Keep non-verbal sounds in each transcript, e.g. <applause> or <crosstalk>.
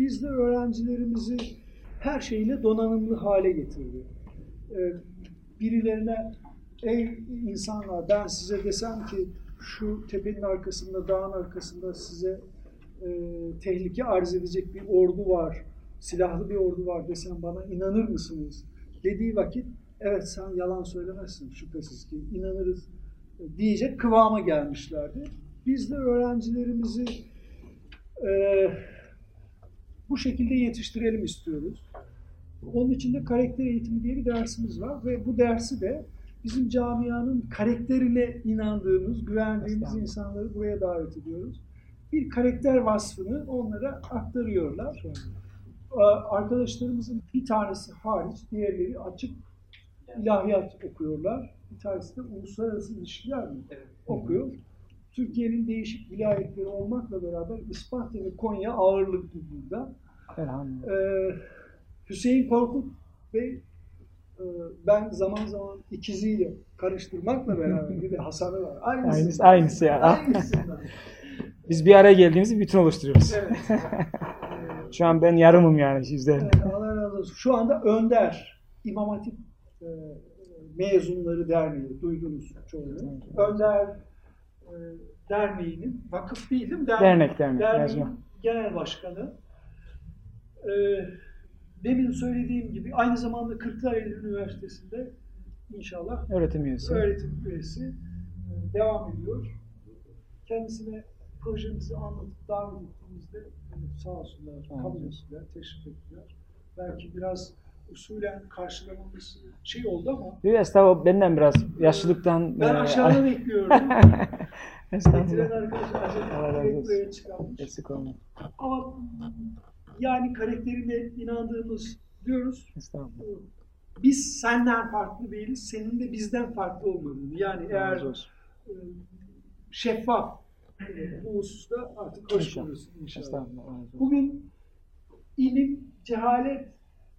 Biz de öğrencilerimizi her şeyle donanımlı hale getirdik. Ee, birilerine ey insanlar ben size desem ki şu tepenin arkasında, dağın arkasında size e, tehlike arz edecek bir ordu var, silahlı bir ordu var desem bana inanır mısınız? Dediği vakit evet sen yalan söylemezsin şüphesiz ki inanırız diyecek kıvama gelmişlerdi. Biz de öğrencilerimizi e, bu şekilde yetiştirelim istiyoruz. Onun için de karakter eğitimi diye bir dersimiz var ve bu dersi de bizim camianın karakterine inandığımız, güvendiğimiz insanları buraya davet ediyoruz. Bir karakter vasfını onlara aktarıyorlar. Arkadaşlarımızın bir tanesi hariç, diğerleri açık ilahiyat okuyorlar. Bir tanesi de uluslararası ilişkiler mi okuyor. Türkiye'nin değişik vilayetleri olmakla beraber Isparta ve Konya ağırlıklı burada. Ee, Hüseyin Korkut Bey e, ben zaman zaman ikiziyle karıştırmakla <laughs> beraber bir de Hasan'ı var. Aynısı. Aynısı, aynısı ya. Aynısından. <laughs> Biz bir araya geldiğimizde bütün oluşturuyoruz. Evet. <laughs> Şu an ben yarımım yani sizde. Evet, Allah razı olsun. Şu anda Önder İmam Hatip e, mezunları derneği duydunuz çoğunu. Önder e, derneğinin vakıf değilim dernek, dernek dernek derneğin genel başkanı. E, demin söylediğim gibi aynı zamanda Kırklareli Üniversitesi'nde inşallah öğretim üyesi. Öğretim üyesi e, devam ediyor. Kendisine projemizi anlatıp davet ettiğimizde sağ olsunlar, kabul ettiler, teşrif ettiler. Belki biraz usulen karşılamamız şey oldu ama. Yok estağfurullah benden biraz yaşlılıktan. Ben e, aşağıda bekliyorum. <laughs> estağfurullah. Getiren arkadaş buraya çıkarmış. Eksik olma. Ama yani karakterine inandığımız diyoruz. Biz senden farklı değiliz, senin de bizden farklı olmadığını. Yani eğer e, şeffaf bu hususta artık hoş bulursun inşallah. Bugün ilim, cehalet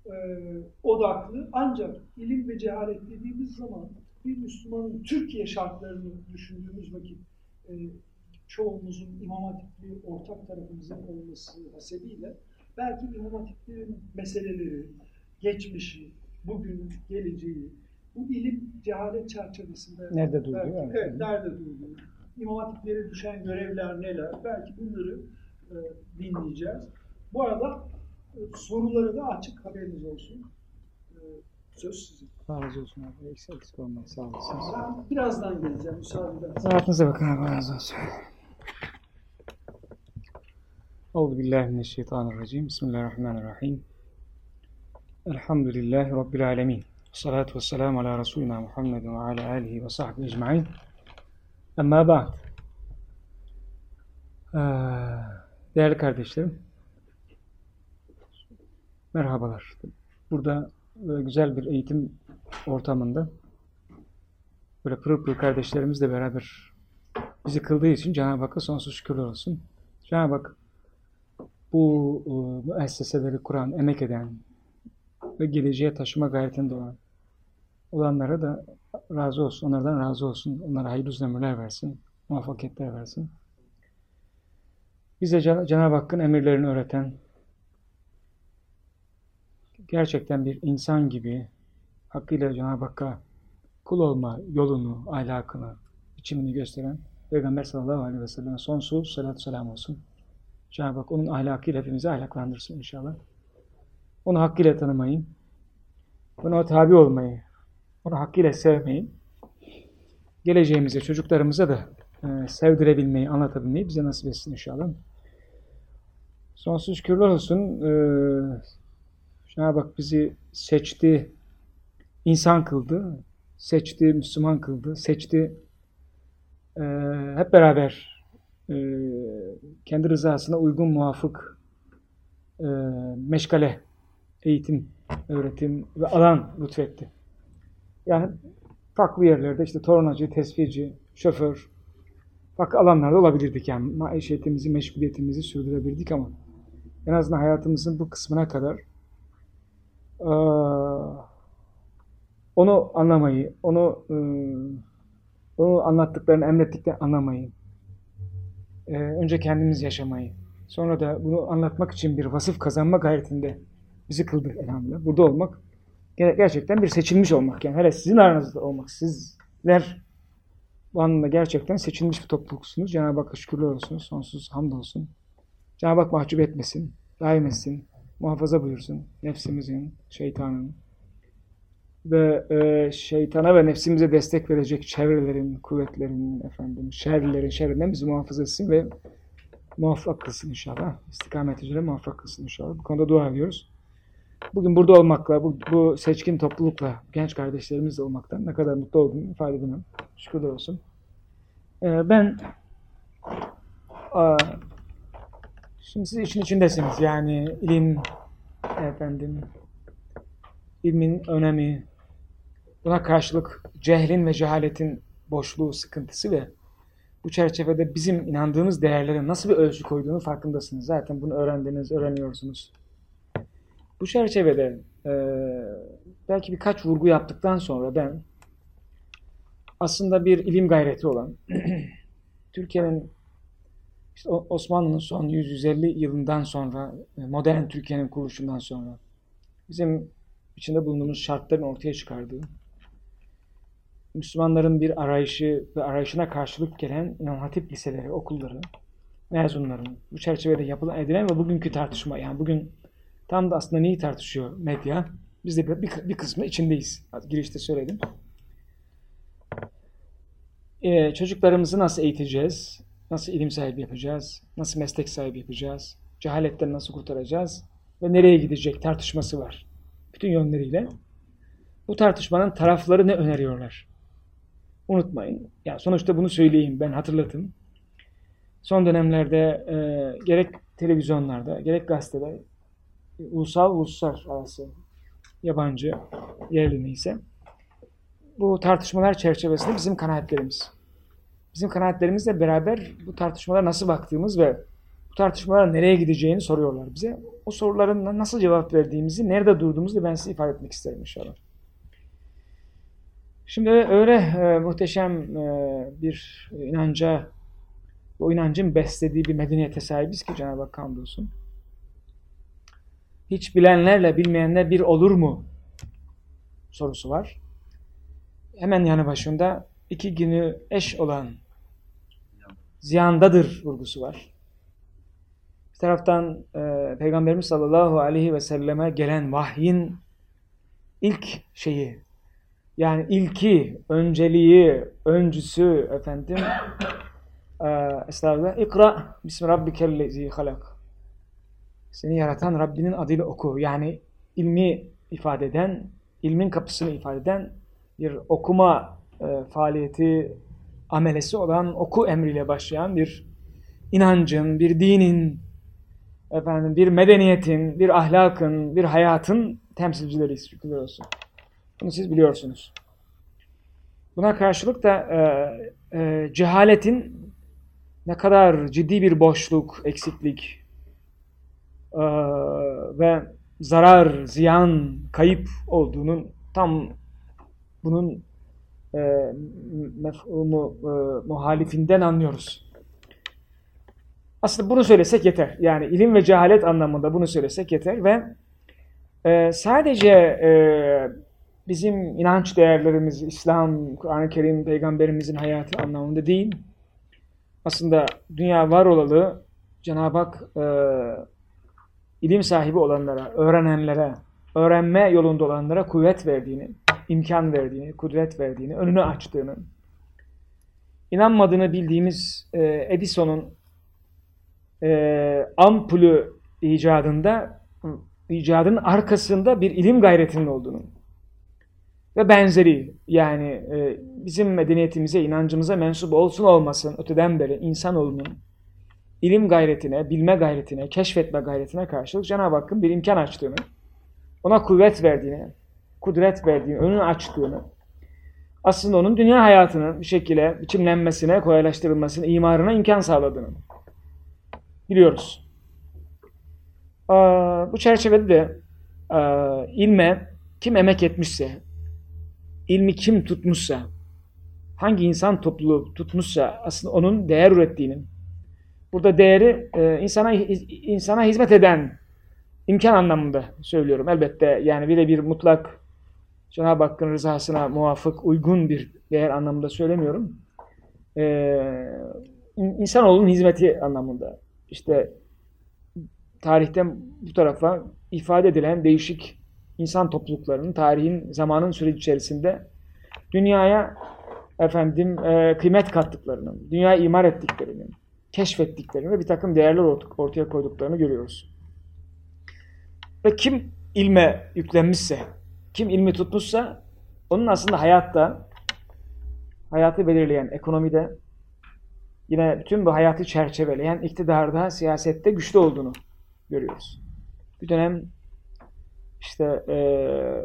e, odaklı ancak ilim ve cehalet dediğimiz zaman bir Müslümanın Türkiye şartlarını düşündüğümüz vakit e, çoğumuzun İmam Hatipli ortak tarafımızın olması hasebiyle belki İmam Hatiplerin meseleleri, geçmişi, bugünün geleceği, bu ilim cehalet çerçevesinde nerede durduğu, belki, evet, evet, nerede durduğu, İmam Hatiplere düşen görevler neler, belki bunları e, dinleyeceğiz. Bu arada e, soruları da açık haberiniz olsun. E, söz sizin. Razı olsun abi. Eksik eksik olmayın. Sağ olasınız. Ben birazdan geleceğim. Müsaade ederseniz. Rahatınıza bakın abi. Razı olsun. Euzu billahi mineşşeytanirracim. Bismillahirrahmanirrahim. Elhamdülillahi Rabbil alemin. Salatu vesselamu ala Resulina Muhammedin ve ala alihi ve sahbihi ecma'in. Amma ba'd. Ee, değerli kardeşlerim, merhabalar. Burada böyle güzel bir eğitim ortamında böyle pırıl pırıl kardeşlerimizle beraber bizi kıldığı için Cenab-ı Hakk'a sonsuz şükürler olsun. Cenab-ı Hak bu e, müesseseleri kuran, emek eden ve geleceğe taşıma gayretinde olan olanlara da razı olsun. Onlardan razı olsun. Onlara hayırlı ömürler versin. Muvaffakiyetler versin. Bize Cenab-ı Hakk'ın emirlerini öğreten, gerçekten bir insan gibi hakkıyla Cenab-ı Hakk'a kul olma yolunu, ahlakını, biçimini gösteren Peygamber sallallahu aleyhi ve sellem sonsuz salatü selam olsun. Cenab-ı Hak onun ahlakıyla hepimizi ahlaklandırsın inşallah. Onu hakkıyla tanımayı, ona tabi olmayı, onu hakkıyla sevmeyi, geleceğimize, çocuklarımıza da e, sevdirebilmeyi, anlatabilmeyi bize nasip etsin inşallah. Sonsuz şükürler olsun. E, Cenab-ı Hak bizi seçti, insan kıldı, seçti, Müslüman kıldı, seçti. E, hep beraber e, kendi rızasına uygun muvafık e, meşgale, eğitim, öğretim ve alan lütfetti. Yani farklı yerlerde işte tornacı, tesvici, şoför, farklı alanlarda olabilirdik yani. Maişetimizi, meşguliyetimizi sürdürebilirdik ama en azından hayatımızın bu kısmına kadar onu anlamayı, onu onu anlattıklarını, emrettiklerini anlamayı, önce kendimiz yaşamayı, Sonra da bunu anlatmak için bir vasıf kazanma gayretinde bizi kıldı elhamdülillah. Burada olmak gerçekten bir seçilmiş olmak. Yani hele sizin aranızda olmak. Sizler bu anlamda gerçekten seçilmiş bir topluluksunuz. Cenab-ı Hakk'a şükürler olsun. Sonsuz hamd olsun. Cenab-ı Hak mahcup etmesin. Daim etsin. Muhafaza buyursun. Nefsimizin, şeytanın ve e, şeytana ve nefsimize destek verecek çevrelerin, kuvvetlerin, efendim, şerlerin şerrinden bizi muhafaza etsin ve muvaffak kılsın inşallah. İstikamet üzere muvaffak kılsın inşallah. Bu konuda dua ediyoruz. Bugün burada olmakla, bu, bu seçkin toplulukla, genç kardeşlerimizle olmaktan ne kadar mutlu olduğumu ifade edemem. Şükürler olsun. Ee, ben a, şimdi siz için içindesiniz. Yani ilim, efendim, ilmin önemi, buna karşılık cehlin ve cehaletin boşluğu, sıkıntısı ve bu çerçevede bizim inandığımız değerlere nasıl bir ölçü koyduğunu farkındasınız. Zaten bunu öğrendiniz, öğreniyorsunuz. Bu çerçevede e, belki birkaç vurgu yaptıktan sonra ben aslında bir ilim gayreti olan <clears throat> Türkiye'nin işte Osmanlı'nın son 100-150 yılından sonra e, modern Türkiye'nin kuruluşundan sonra bizim içinde bulunduğumuz şartların ortaya çıkardığı Müslümanların bir arayışı ve arayışına karşılık gelen İmam Hatip liseleri, okulları, mezunların bu çerçevede yapılan edilen ve bugünkü tartışma yani bugün tam da aslında neyi tartışıyor medya? Biz de bir, bir kısmı içindeyiz. Girişte söyledim. Ee, çocuklarımızı nasıl eğiteceğiz? Nasıl ilim sahibi yapacağız? Nasıl meslek sahibi yapacağız? Cehaletten nasıl kurtaracağız? Ve nereye gidecek tartışması var. Bütün yönleriyle. Bu tartışmanın tarafları ne öneriyorlar? Unutmayın. Ya sonuçta bunu söyleyeyim, ben hatırlatın. Son dönemlerde e, gerek televizyonlarda, gerek gazetede ulusal uluslar arası yabancı yerli neyse bu tartışmalar çerçevesinde bizim kanaatlerimiz. Bizim kanaatlerimizle beraber bu tartışmalara nasıl baktığımız ve bu tartışmalara nereye gideceğini soruyorlar bize. O soruların nasıl cevap verdiğimizi, nerede durduğumuzu ben size ifade etmek isterim inşallah. Şimdi öyle e, muhteşem e, bir inanca, o inancın beslediği bir medeniyete sahibiz ki Cenab-ı Hak hamdolsun. Hiç bilenlerle bilmeyenler bir olur mu? sorusu var. Hemen yanı başında iki günü eş olan ziyandadır vurgusu var. Bir taraftan e, Peygamberimiz sallallahu aleyhi ve selleme gelen vahyin ilk şeyi yani ilki, önceliği, öncüsü efendim e, estağfurullah ikra bismi rabbikellezi halak seni yaratan Rabbinin adıyla oku. Yani ilmi ifade eden, ilmin kapısını ifade eden bir okuma e, faaliyeti, amelesi olan oku emriyle başlayan bir inancın, bir dinin, efendim bir medeniyetin, bir ahlakın, bir hayatın temsilcileriyiz. Şükürler olsun. Bunu siz biliyorsunuz. Buna karşılık da e, e, cehaletin ne kadar ciddi bir boşluk, eksiklik e, ve zarar, ziyan, kayıp olduğunun tam bunun e, mefhumu, e, muhalifinden anlıyoruz. Aslında bunu söylesek yeter. Yani ilim ve cehalet anlamında bunu söylesek yeter ve e, sadece e, bizim inanç değerlerimiz, İslam, Kur'an-ı Kerim, Peygamberimizin hayatı anlamında değil. Aslında dünya var olalı Cenab-ı Hak e, ilim sahibi olanlara, öğrenenlere, öğrenme yolunda olanlara kuvvet verdiğini, imkan verdiğini, kudret verdiğini, önünü açtığını, inanmadığını bildiğimiz e, Edison'un e, ampulü icadında, icadın arkasında bir ilim gayretinin olduğunu, ve benzeri yani e, bizim medeniyetimize, inancımıza mensup olsun olmasın öteden beri insanoğlunun ilim gayretine, bilme gayretine, keşfetme gayretine karşılık Cenab-ı Hakk'ın bir imkan açtığını, ona kuvvet verdiğini, kudret verdiğini, önünü açtığını, aslında onun dünya hayatının bir şekilde biçimlenmesine, kolaylaştırılmasına, imarına imkan sağladığını biliyoruz. Bu çerçevede de ilme kim emek etmişse, ilmi kim tutmuşsa, hangi insan topluluğu tutmuşsa aslında onun değer ürettiğinin, Burada değeri e, insana insana hizmet eden imkan anlamında söylüyorum. Elbette yani bile bir mutlak Cenab-ı Hakk'ın rızasına muvafık, uygun bir değer anlamında söylemiyorum. Ee, insanoğlunun hizmeti anlamında. İşte tarihten bu tarafa ifade edilen değişik insan topluluklarının tarihin, zamanın süreci içerisinde dünyaya efendim e, kıymet kattıklarını, dünyayı imar ettiklerini, keşfettiklerini ve bir takım değerler ortaya koyduklarını görüyoruz. Ve kim ilme yüklenmişse, kim ilmi tutmuşsa onun aslında hayatta, hayatı belirleyen ekonomide, yine bütün bu hayatı çerçeveleyen iktidarda, siyasette güçlü olduğunu görüyoruz. Bir dönem işte e,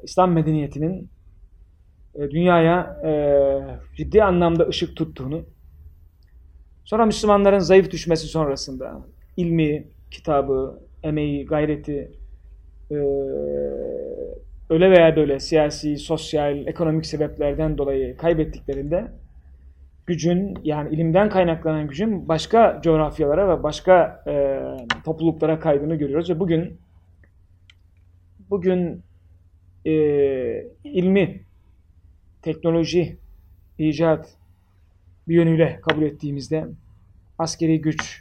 İslam medeniyetinin e, dünyaya e, ciddi anlamda ışık tuttuğunu, sonra Müslümanların zayıf düşmesi sonrasında ilmi, kitabı, emeği, gayreti e, öyle veya böyle siyasi, sosyal, ekonomik sebeplerden dolayı kaybettiklerinde gücün yani ilimden kaynaklanan gücün başka coğrafyalara ve başka e, topluluklara kaydığını görüyoruz ve bugün bugün e, ilmi, teknoloji, icat bir yönüyle kabul ettiğimizde askeri güç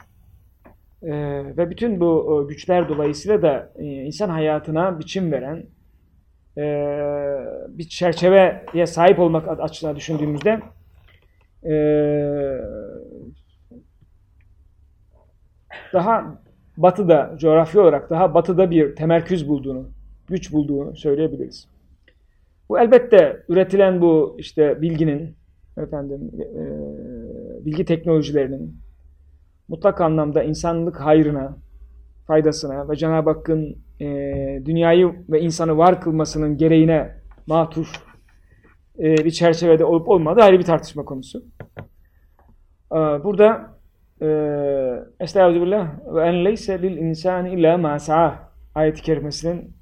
e, ve bütün bu e, güçler dolayısıyla da e, insan hayatına biçim veren e, bir çerçeveye sahip olmak açısından düşündüğümüzde e, daha batıda, coğrafi olarak daha batıda bir temerküz bulduğunu, güç bulduğunu söyleyebiliriz. Bu elbette üretilen bu işte bilginin, efendim, e, bilgi teknolojilerinin mutlak anlamda insanlık hayrına, faydasına ve Cenab-ı Hakk'ın e, dünyayı ve insanı var kılmasının gereğine matuf e, bir çerçevede olup olmadığı ayrı bir tartışma konusu. E, burada e, Estağfirullah ve en leyse lil insani illa ma sa'a ayet-i kerimesinin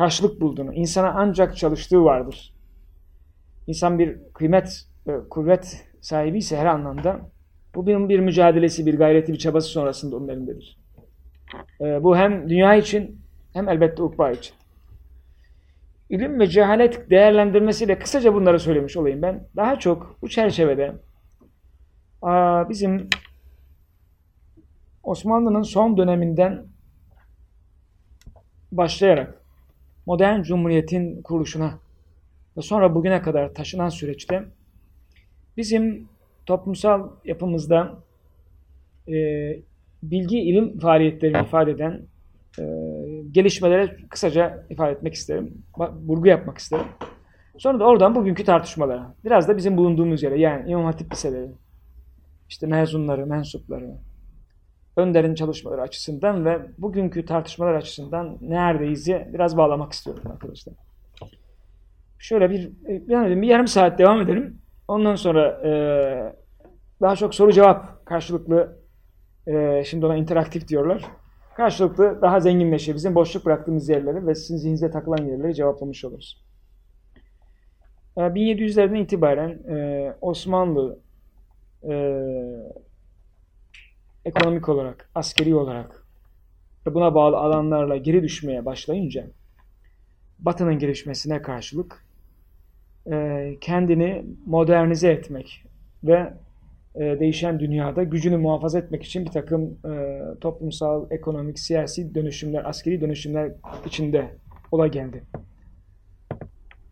karşılık bulduğunu, insana ancak çalıştığı vardır. İnsan bir kıymet, e, kuvvet sahibi ise her anlamda bu bir, bir mücadelesi, bir gayreti, bir çabası sonrasında onun elindedir. E, bu hem dünya için hem elbette ukba için. İlim ve cehalet değerlendirmesiyle kısaca bunları söylemiş olayım ben. Daha çok bu çerçevede bizim Osmanlı'nın son döneminden başlayarak modern cumhuriyetin kuruluşuna ve sonra bugüne kadar taşınan süreçte bizim toplumsal yapımızda e, bilgi ilim faaliyetlerini ifade eden e, gelişmelere kısaca ifade etmek isterim. Vurgu yapmak isterim. Sonra da oradan bugünkü tartışmalara. Biraz da bizim bulunduğumuz yere yani İmam Hatip liseleri, işte mezunları, mensupları, Önder'in çalışmaları açısından ve bugünkü tartışmalar açısından neredeyiz diye biraz bağlamak istiyorum arkadaşlar. Şöyle bir, bir, bir yarım saat devam edelim. Ondan sonra e, daha çok soru cevap karşılıklı e, şimdi ona interaktif diyorlar. Karşılıklı daha zenginleşir. Bizim boşluk bıraktığımız yerleri ve sizin zihninize takılan yerleri cevaplamış oluruz. E, 1700'lerden itibaren e, Osmanlı e, ekonomik olarak, askeri olarak ve buna bağlı alanlarla geri düşmeye başlayınca Batı'nın gelişmesine karşılık e, kendini modernize etmek ve e, değişen dünyada gücünü muhafaza etmek için bir takım e, toplumsal, ekonomik, siyasi dönüşümler, askeri dönüşümler içinde ola geldi.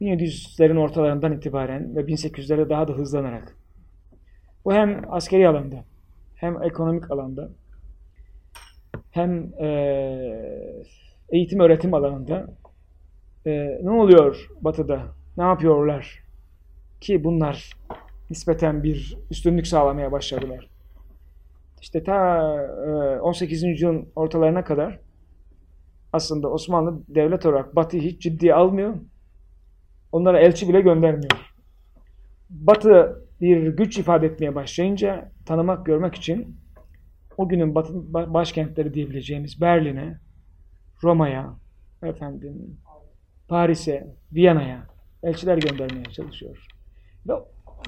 1700'lerin ortalarından itibaren ve 1800'lerde daha da hızlanarak bu hem askeri alanda hem ekonomik alanda hem e, eğitim öğretim alanında e, ne oluyor Batı'da? Ne yapıyorlar? Ki bunlar nispeten bir üstünlük sağlamaya başladılar. İşte ta e, 18. yüzyılın ortalarına kadar aslında Osmanlı devlet olarak Batı'yı hiç ciddiye almıyor. Onlara elçi bile göndermiyor. Batı bir güç ifade etmeye başlayınca tanımak, görmek için o günün batı, başkentleri diyebileceğimiz Berlin'e, Roma'ya, efendim, Paris'e, Viyana'ya elçiler göndermeye çalışıyor. Ve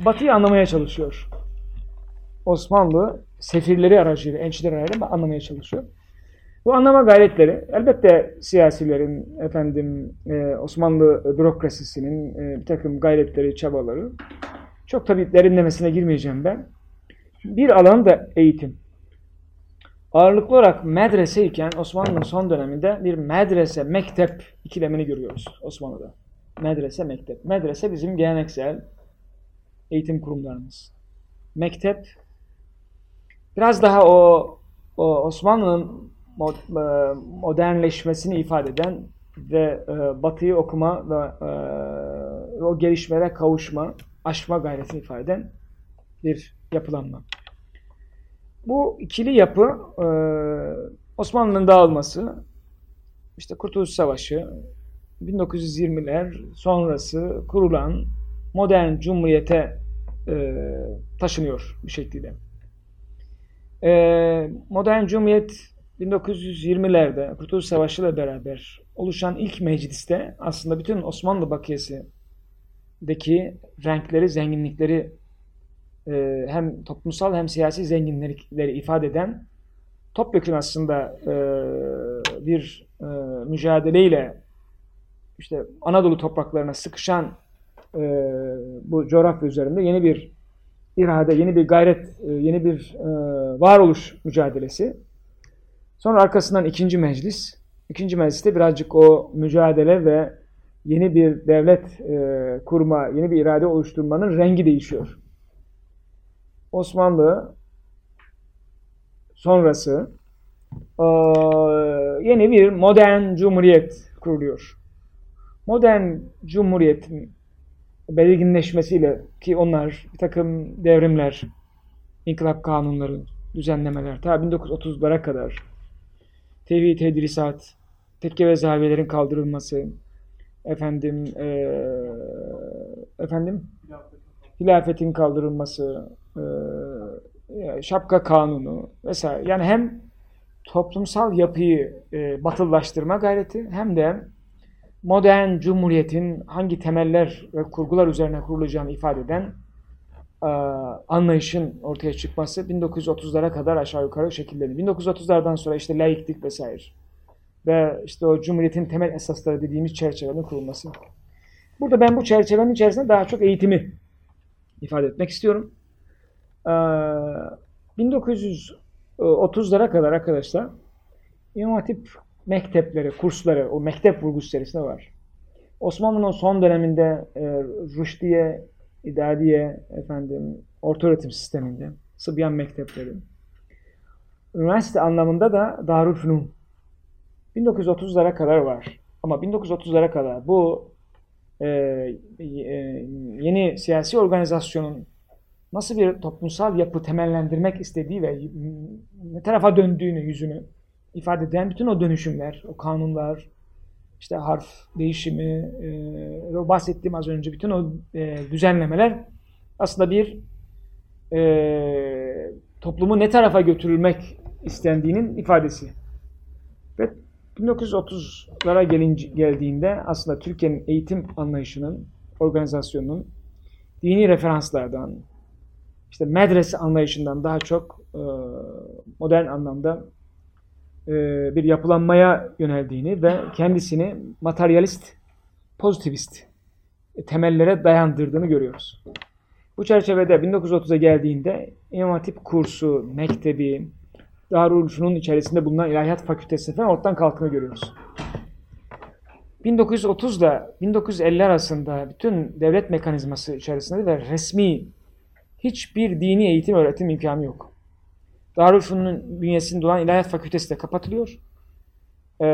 Batı'yı anlamaya çalışıyor. Osmanlı sefirleri aracıyla, elçiler aracıyla anlamaya çalışıyor. Bu anlama gayretleri elbette siyasilerin, efendim e, Osmanlı bürokrasisinin e, bir takım gayretleri, çabaları. Çok tabii derinlemesine girmeyeceğim ben. Bir alan da eğitim. Ağırlıklı olarak medrese iken Osmanlı'nın son döneminde bir medrese, mektep ikilemini görüyoruz Osmanlı'da. Medrese, mektep. Medrese bizim geleneksel eğitim kurumlarımız. Mektep biraz daha o, o Osmanlı'nın e, modernleşmesini ifade eden ve e, batıyı okuma ve e, o gelişmelere kavuşma, aşma gayretini ifade eden bir yapılanma. Bu ikili yapı e, Osmanlı'nın dağılması, işte Kurtuluş Savaşı, 1920'ler sonrası kurulan modern cumhuriyete e, taşınıyor bir şekilde. E, modern cumhuriyet 1920'lerde Kurtuluş Savaşı ile beraber oluşan ilk mecliste aslında bütün Osmanlı bakiyesindeki renkleri, zenginlikleri e, hem toplumsal hem siyasi zenginlikleri ifade eden topyekun aslında e, bir e, mücadeleyle işte Anadolu topraklarına sıkışan bu coğrafya üzerinde yeni bir irade, yeni bir gayret, yeni bir varoluş mücadelesi. Sonra arkasından ikinci meclis. İkinci mecliste birazcık o mücadele ve yeni bir devlet e, kurma, yeni bir irade oluşturmanın rengi değişiyor. Osmanlı sonrası e, yeni bir modern cumhuriyet kuruluyor. Modern cumhuriyetin belirginleşmesiyle ki onlar bir takım devrimler, inkılap kanunları, düzenlemeler ta 1930'lara kadar tevhid tedrisat, tekke ve zaviyelerin kaldırılması, efendim e, efendim hilafetin kaldırılması, e, şapka kanunu vesaire. Yani hem toplumsal yapıyı e, batıllaştırma gayreti hem de modern cumhuriyetin hangi temeller ve kurgular üzerine kurulacağını ifade eden e, anlayışın ortaya çıkması 1930'lara kadar aşağı yukarı şekillendi. 1930'lardan sonra işte laiklik vesaire ve işte o cumhuriyetin temel esasları dediğimiz çerçevenin kurulması. Burada ben bu çerçevenin içerisinde daha çok eğitimi ifade etmek istiyorum. 1930'lara ee, kadar arkadaşlar İmam mektepleri, kursları, o mektep vurgusu içerisinde var. Osmanlı'nın son döneminde e, Rüşdiye, İdadiye, efendim, orta öğretim sisteminde, Sıbyan mektepleri. Üniversite anlamında da Darülfünun 1930'lara kadar var. Ama 1930'lara kadar bu e, e, yeni siyasi organizasyonun nasıl bir toplumsal yapı temellendirmek istediği ve ne tarafa döndüğünü, yüzünü ifade eden bütün o dönüşümler, o kanunlar, işte harf değişimi, e, o bahsettiğim az önce bütün o e, düzenlemeler aslında bir e, toplumu ne tarafa götürülmek istendiğinin ifadesi. Ve 1930'lara gelince, geldiğinde aslında Türkiye'nin eğitim anlayışının, organizasyonunun dini referanslardan, işte medrese anlayışından daha çok e, modern anlamda e, bir yapılanmaya yöneldiğini ve kendisini materyalist, pozitivist temellere dayandırdığını görüyoruz. Bu çerçevede 1930'a geldiğinde İmam Hatip kursu, mektebi, Darülfünun içerisinde bulunan İlahiyat Fakültesi falan ortadan kalktığını görüyoruz. 1930 ile 1950 arasında bütün devlet mekanizması içerisinde ve resmi hiçbir dini eğitim öğretim imkanı yok. Darülfünun'un bünyesinde olan İlahiyat Fakültesi de kapatılıyor. Ee,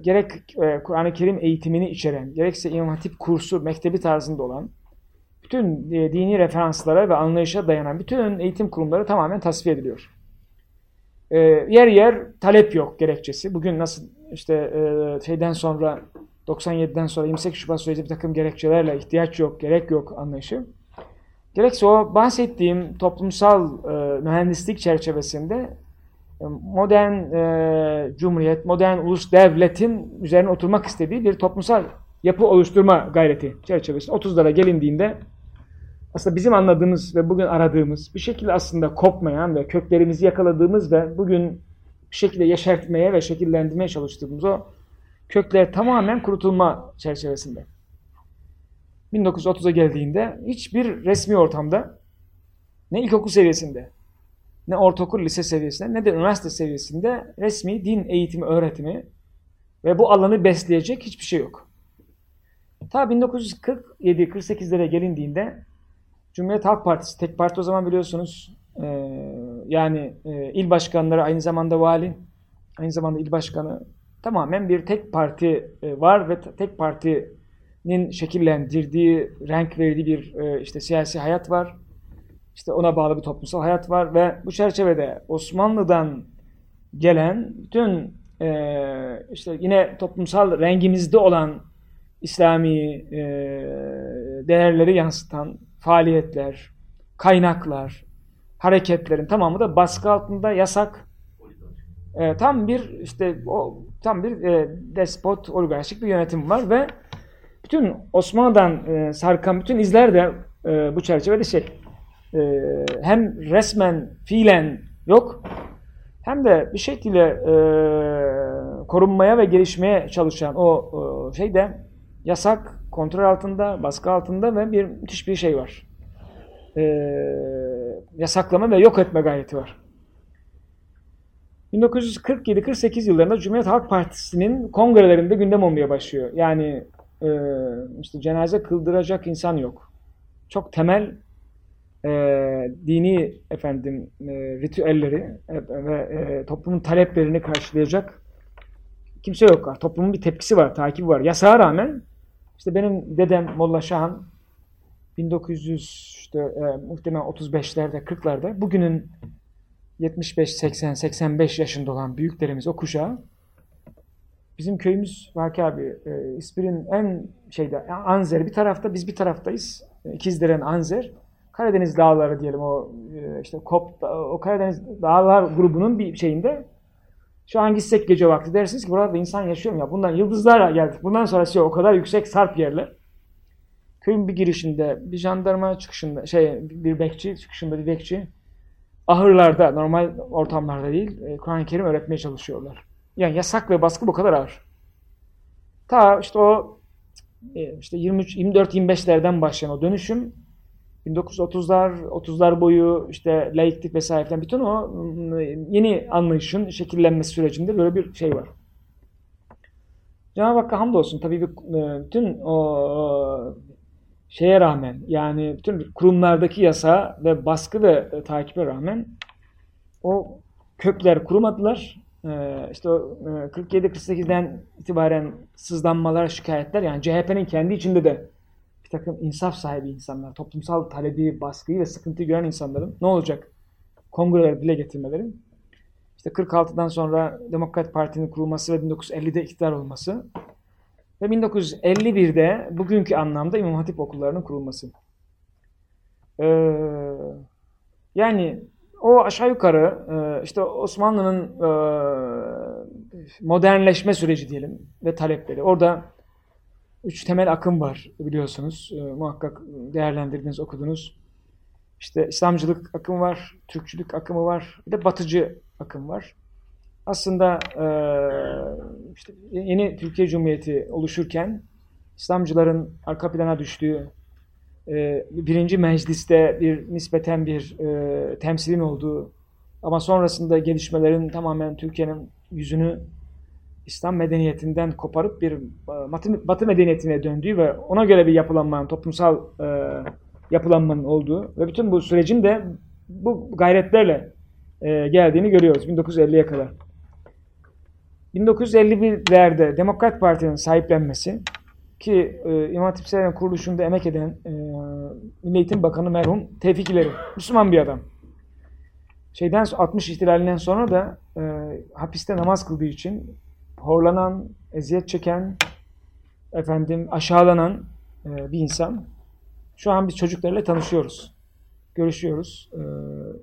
gerek e, Kur'an-ı Kerim eğitimini içeren, gerekse İmam Hatip kursu, mektebi tarzında olan bütün e, dini referanslara ve anlayışa dayanan bütün eğitim kurumları tamamen tasfiye ediliyor. Ee, yer yer talep yok gerekçesi. Bugün nasıl işte e, şeyden sonra 97'den sonra 28 Şubat süreci bir takım gerekçelerle ihtiyaç yok, gerek yok anlayışı. Gerekse o bahsettiğim toplumsal e, mühendislik çerçevesinde e, modern e, cumhuriyet, modern ulus devletin üzerine oturmak istediği bir toplumsal yapı oluşturma gayreti çerçevesinde 30'lara gelindiğinde aslında bizim anladığımız ve bugün aradığımız bir şekilde aslında kopmayan ve köklerimizi yakaladığımız ve bugün bir şekilde yeşertmeye ve şekillendirmeye çalıştığımız o kökler tamamen kurutulma çerçevesinde. 1930'a geldiğinde hiçbir resmi ortamda ne ilkokul seviyesinde ne ortaokul lise seviyesinde ne de üniversite seviyesinde resmi din eğitimi öğretimi ve bu alanı besleyecek hiçbir şey yok. Ta 1947-48'lere gelindiğinde Cumhuriyet Halk Partisi, tek parti o zaman biliyorsunuz, e, yani e, il başkanları aynı zamanda vali, aynı zamanda il başkanı tamamen bir tek parti e, var ve tek partinin şekillendirdiği, renk verdiği bir e, işte siyasi hayat var. İşte ona bağlı bir toplumsal hayat var ve bu çerçevede Osmanlı'dan gelen bütün e, işte yine toplumsal rengimizde olan İslami e, değerleri yansıtan faaliyetler, kaynaklar, hareketlerin tamamı da baskı altında yasak. E, tam bir işte o tam bir e, despot oligarşik bir yönetim var ve bütün Osmanlı'dan e, sarkan bütün izler de e, bu çerçevede şey e, hem resmen fiilen yok hem de bir şekilde e, korunmaya ve gelişmeye çalışan o e, şey de yasak, kontrol altında, baskı altında ve bir müthiş bir şey var. E, yasaklama ve yok etme gayeti var. 1947-48 yıllarında Cumhuriyet Halk Partisi'nin kongrelerinde gündem olmaya başlıyor. Yani e, işte cenaze kıldıracak insan yok. Çok temel e, dini efendim e, ritüelleri e, ve e, toplumun taleplerini karşılayacak kimse yok. Toplumun bir tepkisi var, takibi var. Yasağa rağmen işte benim dedem Molla Şahan 1900 işte e, muhtemelen 35'lerde 40'larda bugünün 75, 80, 85 yaşında olan büyüklerimiz o kuşağı bizim köyümüz Vaki abi e, İspir'in en şeyde Anzer bir tarafta biz bir taraftayız. İkizderen Anzer. Karadeniz dağları diyelim o e, işte Kop o Karadeniz dağlar grubunun bir şeyinde şu an gitsek gece vakti dersiniz ki burada insan yaşıyor mu ya? Bundan yıldızlar geldik. Bundan sonrası yok. O kadar yüksek sarp yerler. Köyün bir girişinde, bir jandarma çıkışında, şey bir bekçi çıkışında bir bekçi ahırlarda, normal ortamlarda değil, e, Kur'an-ı Kerim öğretmeye çalışıyorlar. Yani yasak ve baskı bu kadar ağır. Ta işte o e, işte 23 24 25'lerden başlayan o dönüşüm 1930'lar 30'lar boyu işte laiklik vesaire falan bütün o ıı, yeni anlayışın şekillenmesi sürecinde böyle bir şey var. Cenab-ı Hakk'a hamdolsun tabii ıı, bütün o şeye rağmen yani bütün kurumlardaki yasa ve baskı ve e, takibe rağmen o kökler kurumadılar. İşte o 47-48'den e, itibaren sızlanmalar, şikayetler yani CHP'nin kendi içinde de takım insaf sahibi insanlar, toplumsal talebi, baskıyı ve sıkıntıyı gören insanların ne olacak? Kongreleri dile getirmeleri. İşte 46'dan sonra Demokrat Parti'nin kurulması ve 1950'de iktidar olması ve 1951'de bugünkü anlamda İmam Hatip okullarının kurulması. Ee, yani o aşağı yukarı e, işte Osmanlı'nın e, modernleşme süreci diyelim ve talepleri. Orada üç temel akım var biliyorsunuz. E, muhakkak değerlendirdiniz, okudunuz. İşte İslamcılık akımı var, Türkçülük akımı var, bir de Batıcı akım var. Aslında e, işte yeni Türkiye Cumhuriyeti oluşurken İslamcıların arka plana düştüğü e, birinci mecliste bir nispeten bir e, temsilin olduğu ama sonrasında gelişmelerin tamamen Türkiye'nin yüzünü İslam medeniyetinden koparıp bir batı, batı medeniyetine döndüğü ve ona göre bir yapılanmanın, toplumsal e, yapılanmanın olduğu ve bütün bu sürecin de bu gayretlerle e, geldiğini görüyoruz 1950'ye kadar. 1951'lerde Demokrat Parti'nin sahiplenmesi ki e, İmam Hatip Lisesi'nin kuruluşunda emek eden e, Milli Eğitim Bakanı merhum Tevfik İleri, Müslüman bir adam. Şeyden 60 ihtilalinden sonra da e, hapiste namaz kıldığı için horlanan, eziyet çeken, efendim aşağılanan e, bir insan. Şu an biz çocuklarla tanışıyoruz. Görüşüyoruz. E,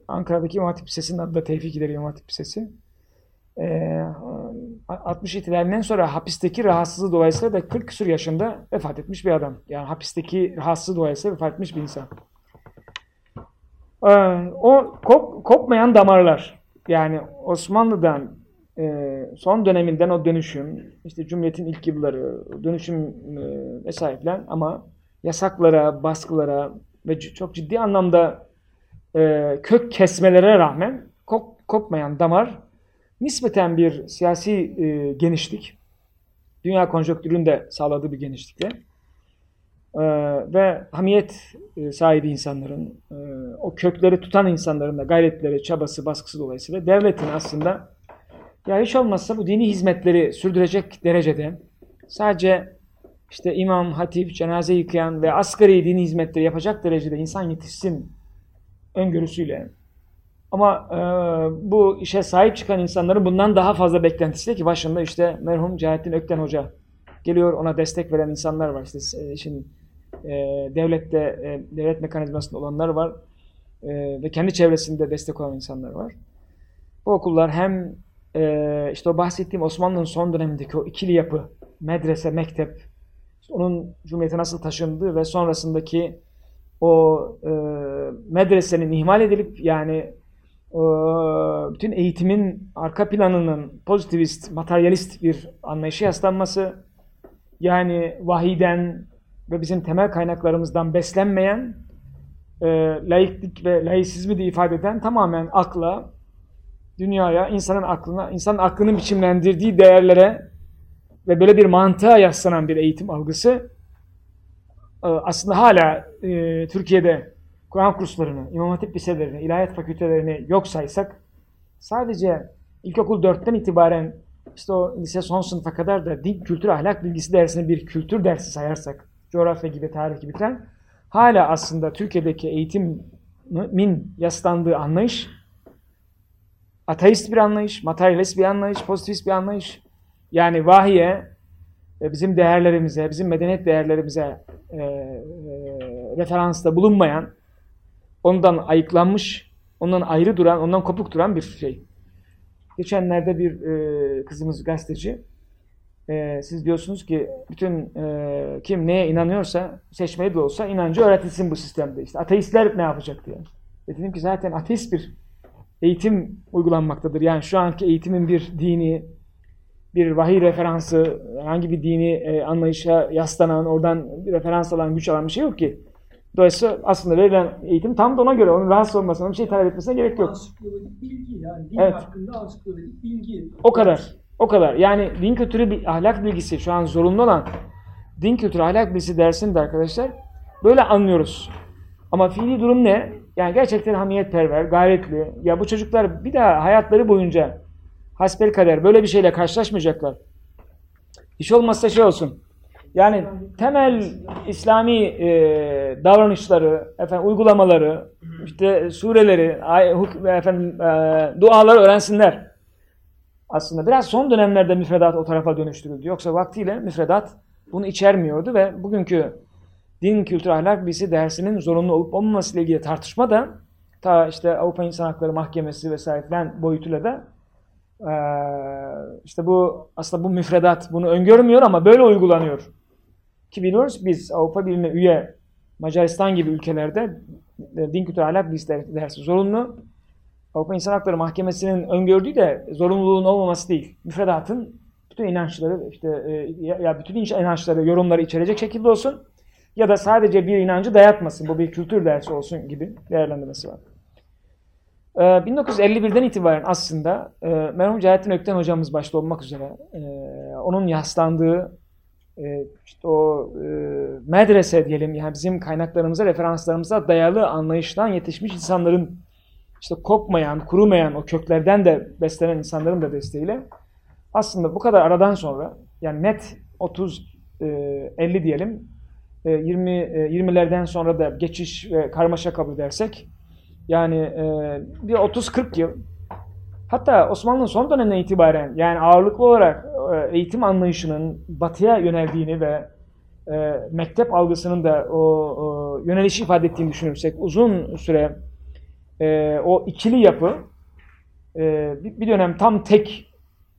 Ankara'daki İmam Hatip Lisesi'nin adı da Tevfik İleri İmam Lisesi. E, 60 ihtilalinden sonra hapisteki rahatsızlığı dolayısıyla da 40 küsur yaşında vefat etmiş bir adam. Yani hapisteki rahatsızlığı dolayısıyla vefat etmiş bir insan. Ee, o kop, kopmayan damarlar. Yani Osmanlı'dan son döneminden o dönüşüm, işte Cumhuriyet'in ilk yılları, dönüşüm e, vesaire falan ama yasaklara, baskılara ve çok ciddi anlamda e, kök kesmelere rağmen kop, kopmayan damar nispeten bir siyasi e, genişlik, dünya konjonktürünün de sağladığı bir genişlikle ve hamiyet sahibi insanların, o kökleri tutan insanların da gayretleri, çabası, baskısı dolayısıyla devletin aslında ya hiç olmazsa bu dini hizmetleri sürdürecek derecede sadece işte imam, hatip, cenaze yıkayan ve asgari dini hizmetleri yapacak derecede insan yetişsin öngörüsüyle ama e, bu işe sahip çıkan insanların bundan daha fazla beklentisi ki başında işte merhum Cahittin Ökten Hoca geliyor ona destek veren insanlar var. İşte e, şimdi e, devlette e, devlet mekanizmasında olanlar var e, ve kendi çevresinde destek olan insanlar var. Bu okullar hem e, işte o bahsettiğim Osmanlı'nın son dönemindeki o ikili yapı, medrese, mektep, işte onun Cumhuriyet'e nasıl taşındığı ve sonrasındaki o e, medresenin ihmal edilip yani e, bütün eğitimin arka planının pozitivist, materyalist bir anlayışı yaslanması, yani vahiden ve bizim temel kaynaklarımızdan beslenmeyen, e, laiklik ve laisizmi de ifade eden tamamen akla, dünyaya, insanın aklına, insanın aklının biçimlendirdiği değerlere ve böyle bir mantığa yaslanan bir eğitim algısı e, aslında hala e, Türkiye'de Kur'an kurslarını, İmam Hatip liselerini, ilahiyat fakültelerini yok saysak sadece ilkokul 4'ten itibaren işte o lise son sınıfa kadar da din, kültür, ahlak bilgisi dersini bir kültür dersi sayarsak, coğrafya gibi, tarih gibi falan, hala aslında Türkiye'deki eğitimin yaslandığı anlayış ateist bir anlayış, materyalist bir anlayış, pozitivist bir anlayış. Yani vahiye e, bizim değerlerimize, bizim medeniyet değerlerimize e, e, referansta bulunmayan, ondan ayıklanmış, ondan ayrı duran, ondan kopuk duran bir şey. Geçenlerde bir e, kızımız gazeteci, e, siz diyorsunuz ki bütün e, kim neye inanıyorsa, seçmeli de olsa inancı öğretilsin bu sistemde. İşte ateistler ne yapacak diye. E dedim ki zaten ateist bir eğitim uygulanmaktadır. Yani şu anki eğitimin bir dini, bir vahiy referansı, hangi bir dini e, anlayışa yaslanan, oradan bir referans alan, güç alan bir şey yok ki. Dolayısıyla aslında verilen eğitim tam da ona göre, onun rahatsız olmasına, bir şey talep etmesine gerek yok. Ansiklopedik bilgi yani din Evet. hakkında ansiklopedik bilgi. O kadar. O kadar. Yani din kültürü bir ahlak bilgisi şu an zorunlu olan din kültürü ahlak bilgisi dersini de arkadaşlar böyle anlıyoruz. Ama fiili durum ne? Yani gerçekten hamiyetperver, gayretli. Ya bu çocuklar bir daha hayatları boyunca hasbel kader böyle bir şeyle karşılaşmayacaklar. Hiç olmazsa şey olsun. Yani temel İslami e, davranışları, efendim uygulamaları, işte sureleri, ay, huk- efendim e, duaları öğrensinler. Aslında biraz son dönemlerde müfredat o tarafa dönüştürüldü. Yoksa vaktiyle müfredat bunu içermiyordu ve bugünkü din kültür ahlak bilgisi dersinin zorunlu olup olmaması ile ilgili tartışma da ta işte Avrupa İnsan Hakları Mahkemesi vesaire falan boyutuyla da işte bu aslında bu müfredat bunu öngörmüyor ama böyle uygulanıyor. Ki biliyoruz biz Avrupa Birliği'ne üye Macaristan gibi ülkelerde e, din kültür ahlak bilgisi der- dersi zorunlu. Avrupa İnsan Hakları Mahkemesi'nin öngördüğü de zorunluluğun olmaması değil. Müfredatın bütün inançları işte e, ya bütün inanç- inançları, yorumları içerecek şekilde olsun ya da sadece bir inancı dayatmasın. Bu bir kültür dersi olsun gibi değerlendirmesi var. Ee, 1951'den itibaren aslında e, merhum Cahittin Ökten hocamız başta olmak üzere e, onun yaslandığı e, işte o medrese diyelim yani bizim kaynaklarımıza, referanslarımıza dayalı anlayıştan yetişmiş insanların işte kopmayan, kurumayan o köklerden de beslenen insanların da desteğiyle aslında bu kadar aradan sonra yani net 30 e, 50 diyelim 20 e, 20'lerden sonra da geçiş ve karmaşa kabul edersek yani e, bir 30-40 yıl hatta Osmanlı'nın son döneminden itibaren yani ağırlıklı olarak e, eğitim anlayışının batıya yöneldiğini ve e, mektep algısının da o, yönelişi ifade ettiğini düşünürsek uzun süre e, o ikili yapı e, bir dönem tam tek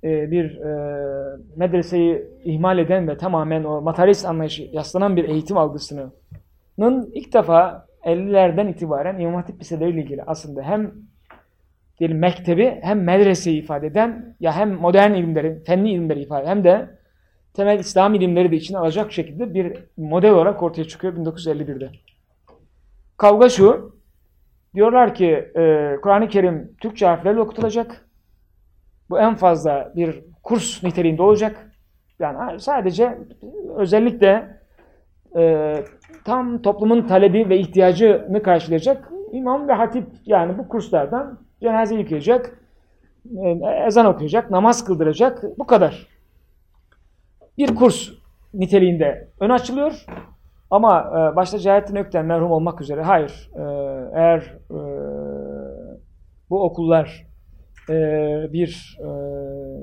e, bir e, medreseyi ihmal eden ve tamamen o materyalist anlayışı yaslanan bir eğitim algısının ilk defa 50'lerden itibaren İmam Hatip liseleriyle ilgili aslında hem diyelim mektebi hem medreseyi ifade eden ya hem modern ilimleri, fenli ilimleri ifade hem de temel İslam ilimleri de içine alacak şekilde bir model olarak ortaya çıkıyor 1951'de. Kavga şu, diyorlar ki e, Kur'an-ı Kerim Türkçe harflerle okutulacak. Bu en fazla bir kurs niteliğinde olacak. Yani sadece özellikle e, tam toplumun talebi ve ihtiyacını karşılayacak imam ve hatip yani bu kurslardan cenaze yıkayacak, e, ezan okuyacak, namaz kıldıracak bu kadar. Bir kurs niteliğinde ön açılıyor ama e, başta Cahittin Ökten merhum olmak üzere hayır e, eğer e, bu okullar e, bir e,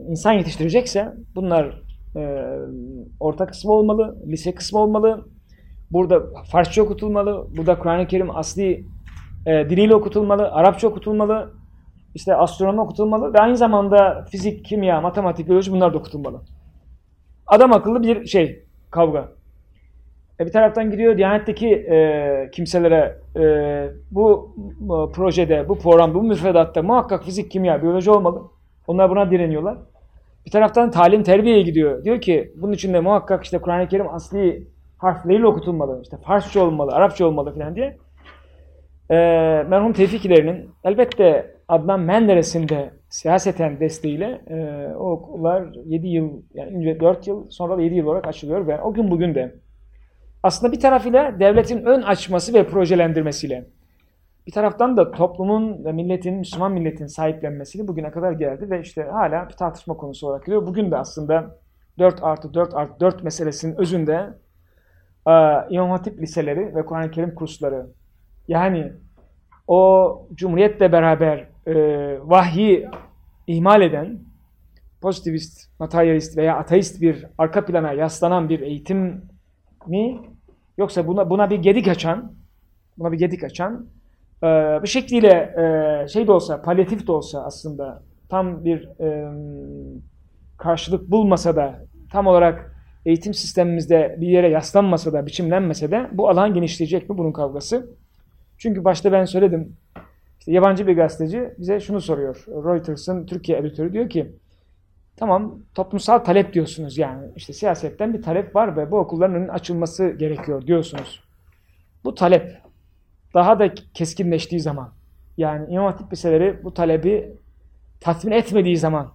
insan yetiştirecekse bunlar e, orta kısmı olmalı, lise kısmı olmalı, Burada Farsça okutulmalı. Burada Kur'an-ı Kerim asli e, diliyle okutulmalı. Arapça okutulmalı. İşte astronomi okutulmalı. Ve aynı zamanda fizik, kimya, matematik, biyoloji bunlar da okutulmalı. Adam akıllı bir şey, kavga. E bir taraftan gidiyor Diyanet'teki e, kimselere e, bu e, projede, bu programda, bu müfredatta muhakkak fizik, kimya, biyoloji olmalı. Onlar buna direniyorlar. Bir taraftan talim terbiyeye gidiyor. Diyor ki bunun içinde muhakkak işte Kur'an-ı Kerim asli harfleriyle okutulmalı, işte Farsça olmalı, Arapça olmalı falan diye. E, merhum tevfikilerinin elbette Adnan Menderes'in de siyaseten desteğiyle e, o okullar 7 yıl, yani önce 4 yıl sonra da 7 yıl olarak açılıyor ve o gün bugün de aslında bir tarafıyla devletin ön açması ve projelendirmesiyle bir taraftan da toplumun ve milletin, Müslüman milletin sahiplenmesiyle bugüne kadar geldi ve işte hala bir tartışma konusu olarak geliyor. Bugün de aslında 4 artı 4 artı 4 meselesinin özünde ee, İmam Hatip liseleri ve Kur'an-ı Kerim kursları yani o cumhuriyetle beraber e, vahyi ihmal eden pozitivist, materyalist veya ateist bir arka plana yaslanan bir eğitim mi yoksa buna buna bir gedik açan buna bir gedik açan e, bir şekliyle e, şey de olsa palyatif de olsa aslında tam bir e, karşılık bulmasa da tam olarak eğitim sistemimizde bir yere yaslanmasa da, biçimlenmese de bu alan genişleyecek mi bunun kavgası? Çünkü başta ben söyledim. İşte yabancı bir gazeteci bize şunu soruyor. Reuters'ın Türkiye editörü diyor ki tamam toplumsal talep diyorsunuz yani. işte siyasetten bir talep var ve bu okulların önünün açılması gerekiyor diyorsunuz. Bu talep daha da keskinleştiği zaman yani İmam Hatip liseleri bu talebi tatmin etmediği zaman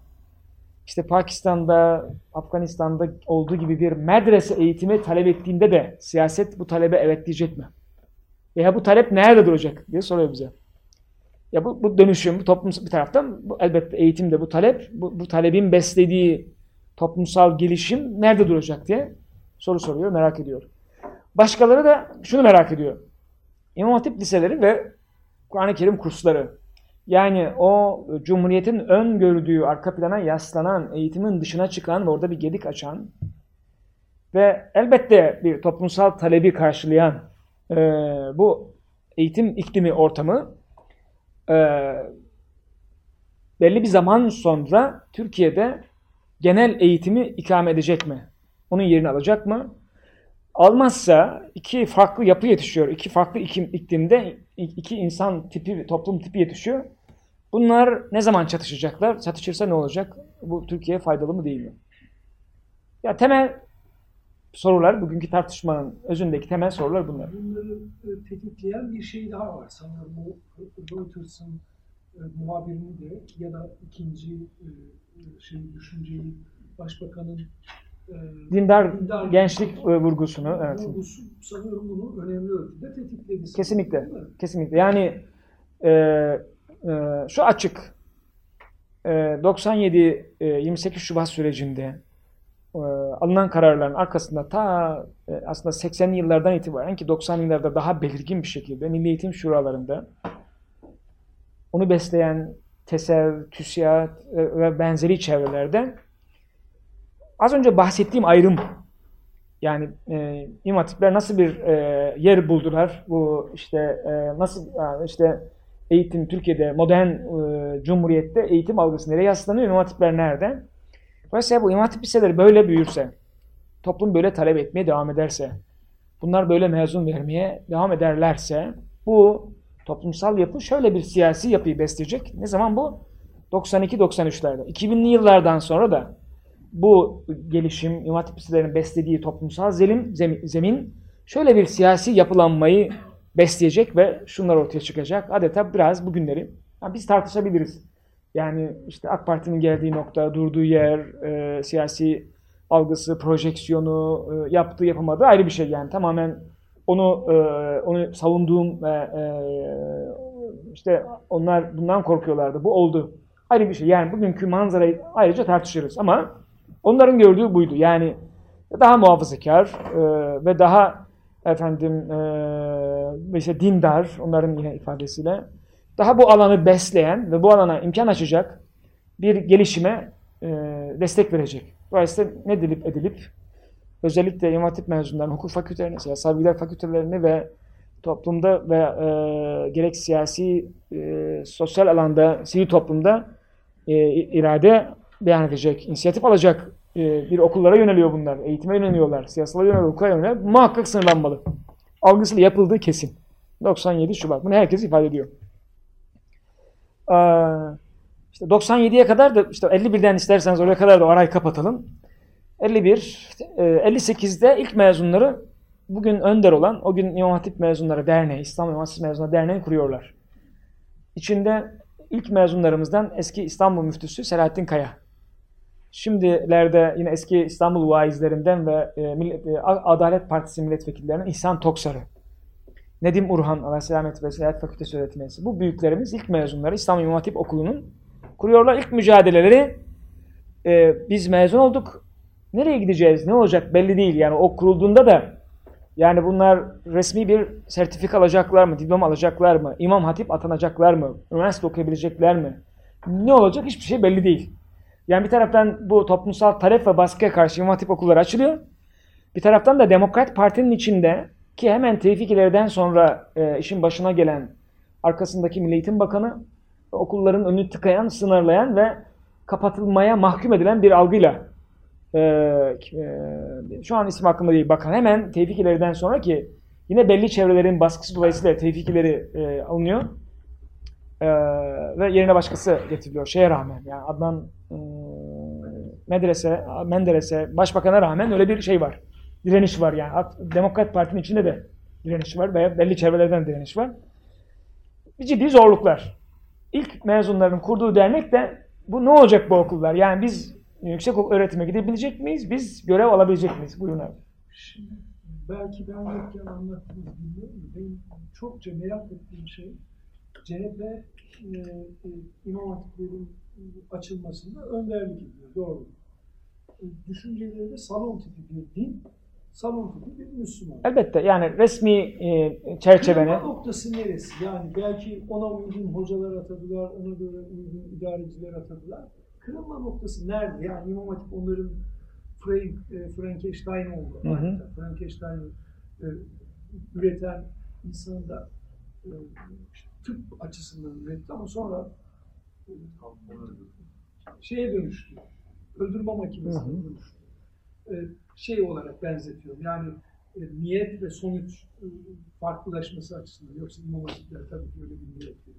işte Pakistan'da, Afganistan'da olduğu gibi bir medrese eğitimi talep ettiğinde de siyaset bu talebe evet diyecek mi? Veya bu talep nerede duracak diye soruyor bize. Ya bu, bu dönüşüm, bu toplum bir taraftan bu, elbette eğitimde bu talep, bu, bu talebin beslediği toplumsal gelişim nerede duracak diye soru soruyor, merak ediyor. Başkaları da şunu merak ediyor. İmam Hatip liseleri ve Kur'an-ı Kerim kursları yani o Cumhuriyet'in öngördüğü arka plana yaslanan, eğitimin dışına çıkan ve orada bir gedik açan ve elbette bir toplumsal talebi karşılayan e, bu eğitim iklimi ortamı e, belli bir zaman sonra Türkiye'de genel eğitimi ikame edecek mi? Onun yerini alacak mı? Almazsa iki farklı yapı yetişiyor. iki farklı iklimde iki insan tipi, toplum tipi yetişiyor. Bunlar ne zaman çatışacaklar? Çatışırsa ne olacak? Bu Türkiye'ye faydalı mı değil mi? Ya temel sorular, bugünkü tartışmanın özündeki temel sorular bunlar. Bunları e, tetikleyen bir şey daha var. Sanırım bu Reuters'ın e, muhabirini de ya da ikinci e, şey düşünceyi başbakanın dindar, dindar gençlik e, vurgusunu evet. Vurgusu sanıyorum bunu önemli ölçüde tetikledi. Kesinlikle. Kesinlikle. Yani e, e, şu açık e, 97 e, 28 Şubat sürecinde e, alınan kararların arkasında ta e, aslında 80'li yıllardan itibaren ki 90'lı yıllarda daha belirgin bir şekilde Milli Eğitim Şuralarında onu besleyen TESEV, TÜSİAD e, ve benzeri çevrelerde Az önce bahsettiğim ayrım yani e, İmam nasıl bir e, yer buldular? Bu işte e, nasıl işte eğitim Türkiye'de modern e, cumhuriyette eğitim algısı nereye yaslanıyor? İmam Hatipler? Dolayısıyla bu İmam Hatip liseleri böyle büyürse, toplum böyle talep etmeye devam ederse, bunlar böyle mezun vermeye devam ederlerse bu toplumsal yapı şöyle bir siyasi yapıyı besleyecek. Ne zaman bu? 92-93'lerde. 2000'li yıllardan sonra da bu gelişim, İmam Hatip beslediği toplumsal zemin, zemin şöyle bir siyasi yapılanmayı besleyecek ve şunlar ortaya çıkacak. Adeta biraz bugünleri yani biz tartışabiliriz. Yani işte AK Parti'nin geldiği nokta, durduğu yer, e, siyasi algısı, projeksiyonu, e, yaptığı yapamadığı ayrı bir şey yani. Tamamen onu e, onu savunduğum ve e, işte onlar bundan korkuyorlardı. Bu oldu. Ayrı bir şey. Yani bugünkü manzarayı ayrıca tartışırız ama onların gördüğü buydu. Yani daha muhafazakar e, ve daha efendim e, mesela dindar onların yine ifadesiyle daha bu alanı besleyen ve bu alana imkan açacak bir gelişime e, destek verecek. Dolayısıyla ne edilip edilip özellikle İmam Hatip mezunlarının hukuk fakültelerini, siyasal bilgiler fakültelerini ve toplumda ve e, gerek siyasi, e, sosyal alanda, sivil toplumda e, irade beyan edecek, inisiyatif alacak e, bir okullara yöneliyor bunlar. Eğitime yöneliyorlar, siyasala yöneliyor, hukuka yöneliyor. Muhakkak sınırlanmalı. Algısıyla yapıldığı kesin. 97 Şubat. Bunu herkes ifade ediyor. Ee, işte 97'ye kadar da işte 51'den isterseniz oraya kadar da arayı kapatalım. 51, 58'de e, ilk mezunları bugün önder olan o gün İmam Hatip Mezunları Derneği, İslam İmam Hatip Mezunları Derneği kuruyorlar. İçinde ilk mezunlarımızdan eski İstanbul Müftüsü Selahattin Kaya. Şimdilerde yine eski İstanbul vaizlerinden ve e, e, Adalet Partisi milletvekillerinden İhsan Toksarı. Nedim Urhan, Allah Selamet ve Seyahat Fakültesi öğretim Bu büyüklerimiz ilk mezunları İslam İmam Hatip Okulu'nun kuruyorlar. İlk mücadeleleri e, biz mezun olduk. Nereye gideceğiz, ne olacak belli değil. Yani o kurulduğunda da yani bunlar resmi bir sertifika alacaklar mı, diploma alacaklar mı, İmam Hatip atanacaklar mı, üniversite okuyabilecekler mi? Ne olacak hiçbir şey belli değil. Yani bir taraftan bu toplumsal talep ve baskıya karşı İmam Hatip okulları açılıyor. Bir taraftan da Demokrat Parti'nin içinde ki hemen Tevfik ileriden sonra e, işin başına gelen arkasındaki Milli Eğitim Bakanı okulların önünü tıkayan, sınırlayan ve kapatılmaya mahkum edilen bir algıyla e, e, şu an isim hakkında değil bakan hemen Tevfik ileriden sonra ki yine belli çevrelerin baskısı dolayısıyla Tevfik ileri e, alınıyor. E, ve yerine başkası getiriliyor şeye rağmen yani Adnan e, medrese, Menderes'e, başbakana rağmen öyle bir şey var direniş var yani. Demokrat Parti'nin içinde de direniş var veya belli çevrelerden direniş var. Ciddi zorluklar. İlk mezunların kurduğu dernek de bu ne olacak bu okullar? Yani biz yüksek öğretime gidebilecek miyiz? Biz görev alabilecek miyiz? Buyurun abi. Şimdi belki ben yokken anlattınız bilmiyorum. Benim çokça merak ettiğim şey CHP e, e, açılmasında önderlik ediyor. Doğru. E, düşünceleri de salon tipi bir din salon tipi bir Müslüman. Elbette yani resmi e, çerçeveni. Kırılma noktası neresi? Yani belki ona uygun hocalar atadılar, ona göre uygun idareciler atadılar. Kırılma noktası nerede? Yani İmam Hatip onların Frank, e, Frankenstein oldu. Hı hı. Frankenstein'i e, üreten insanı da e, tıp açısından üretti ama sonra e, şeye dönüştü. Öldürme makinesine dönüştü. E, şey olarak benzetiyorum. Yani e, niyet ve sonuç e, farklılaşması açısından. Yoksa İmam Hatipler tabii ki öyle bir niyet değil.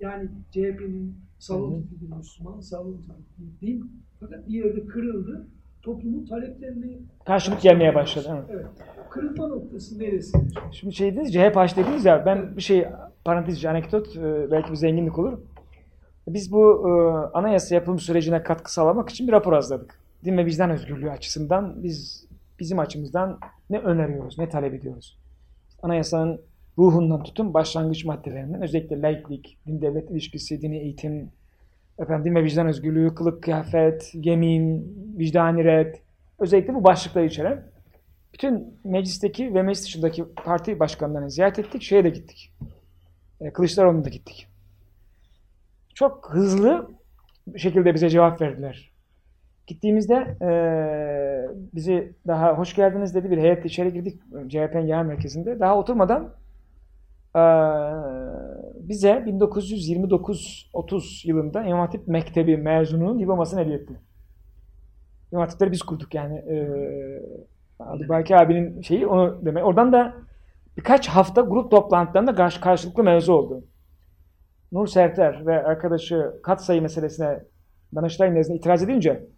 Yani CHP'nin salon tipi bir Müslüman, salon tipi bir din fakat bir yerde kırıldı. Toplumun taleplerini karşılık gelmeye başladı. Evet. evet. Kırılma noktası neresi? Şimdi şey dediniz, CHP dediniz ya, ben evet. bir şey parantezci anekdot, belki bir zenginlik olur. Biz bu anayasa yapım sürecine katkı sağlamak için bir rapor hazırladık din ve vicdan özgürlüğü açısından biz bizim açımızdan ne öneriyoruz, ne talep ediyoruz? Anayasanın ruhundan tutun başlangıç maddelerinden özellikle laiklik, din devlet ilişkisi, dini eğitim, efendim, din ve vicdan özgürlüğü, kılık kıyafet, yemin, vicdani red, özellikle bu başlıkları içeren bütün meclisteki ve meclis dışındaki parti başkanlarını ziyaret ettik, şeye de gittik. E, Kılıçdaroğlu'na da gittik. Çok hızlı şekilde bize cevap verdiler. Gittiğimizde e, bizi daha hoş geldiniz dedi bir heyet içeri girdik CHP'nin genel merkezinde. Daha oturmadan e, bize 1929-30 yılında İmam Hatip Mektebi mezununun diplomasını hediye etti. İmam Hatipleri biz kurduk yani. E, Baki abinin şeyi onu demek. Oradan da birkaç hafta grup toplantılarında karşı, karşılıklı mevzu oldu. Nur Serter ve arkadaşı kat sayı meselesine Danıştay nezdinde itiraz edince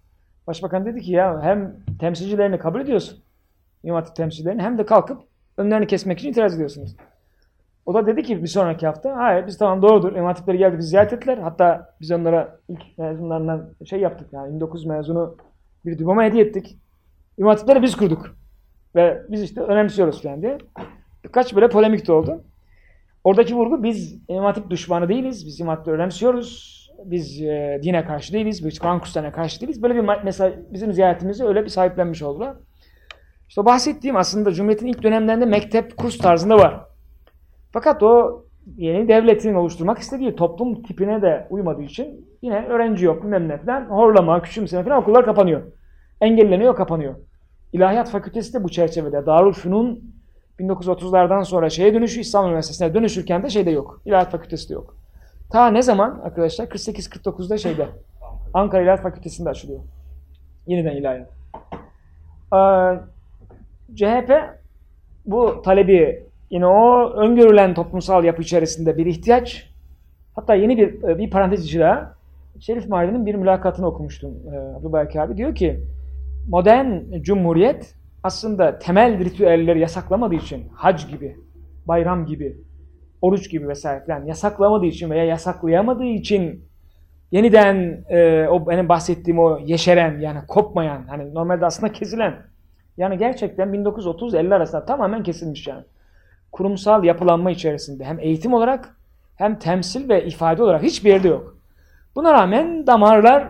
Başbakan dedi ki ya hem temsilcilerini kabul ediyorsun, İmam temsilcilerini hem de kalkıp önlerini kesmek için itiraz ediyorsunuz. O da dedi ki bir sonraki hafta hayır biz tamam doğrudur. İmam geldi bizi ziyaret ettiler. Hatta biz onlara ilk mezunlarından şey yaptık yani 29 mezunu bir diploma hediye ettik. İmam biz kurduk. Ve biz işte önemsiyoruz falan diye. Birkaç böyle polemik de oldu. Oradaki vurgu biz İmam düşmanı değiliz. Biz İmam önemsiyoruz. Biz e, dine karşı değiliz. Biz Kur'an karşı değiliz. Böyle bir mesela bizim ziyaretimizi öyle bir sahiplenmiş oldular. İşte bahsettiğim aslında Cumhuriyet'in ilk dönemlerinde mektep kurs tarzında var. Fakat o yeni devletin oluşturmak istediği toplum tipine de uymadığı için yine öğrenci yok bilmem ne horlama, küçümseme falan okullar kapanıyor. Engelleniyor, kapanıyor. İlahiyat Fakültesi de bu çerçevede. Darülfünun 1930'lardan sonra şeye dönüşü İstanbul Üniversitesi'ne dönüşürken de şeyde yok. İlahiyat Fakültesi de yok. Ta ne zaman arkadaşlar? 48-49'da şeyde. Ankara İlahiyat Fakültesi'nde açılıyor. Yeniden ilahiyat. Ee, CHP bu talebi yine o öngörülen toplumsal yapı içerisinde bir ihtiyaç hatta yeni bir bir parantez içi daha Şerif Mardin'in bir mülakatını okumuştum ee, Abdülbaki abi. Diyor ki modern cumhuriyet aslında temel ritüelleri yasaklamadığı için hac gibi, bayram gibi, oruç gibi vesaire falan yasaklamadığı için veya yasaklayamadığı için yeniden e, o benim bahsettiğim o yeşeren yani kopmayan hani normalde aslında kesilen yani gerçekten 1930-50 arasında tamamen kesilmiş yani. Kurumsal yapılanma içerisinde hem eğitim olarak hem temsil ve ifade olarak hiçbir yerde yok. Buna rağmen damarlar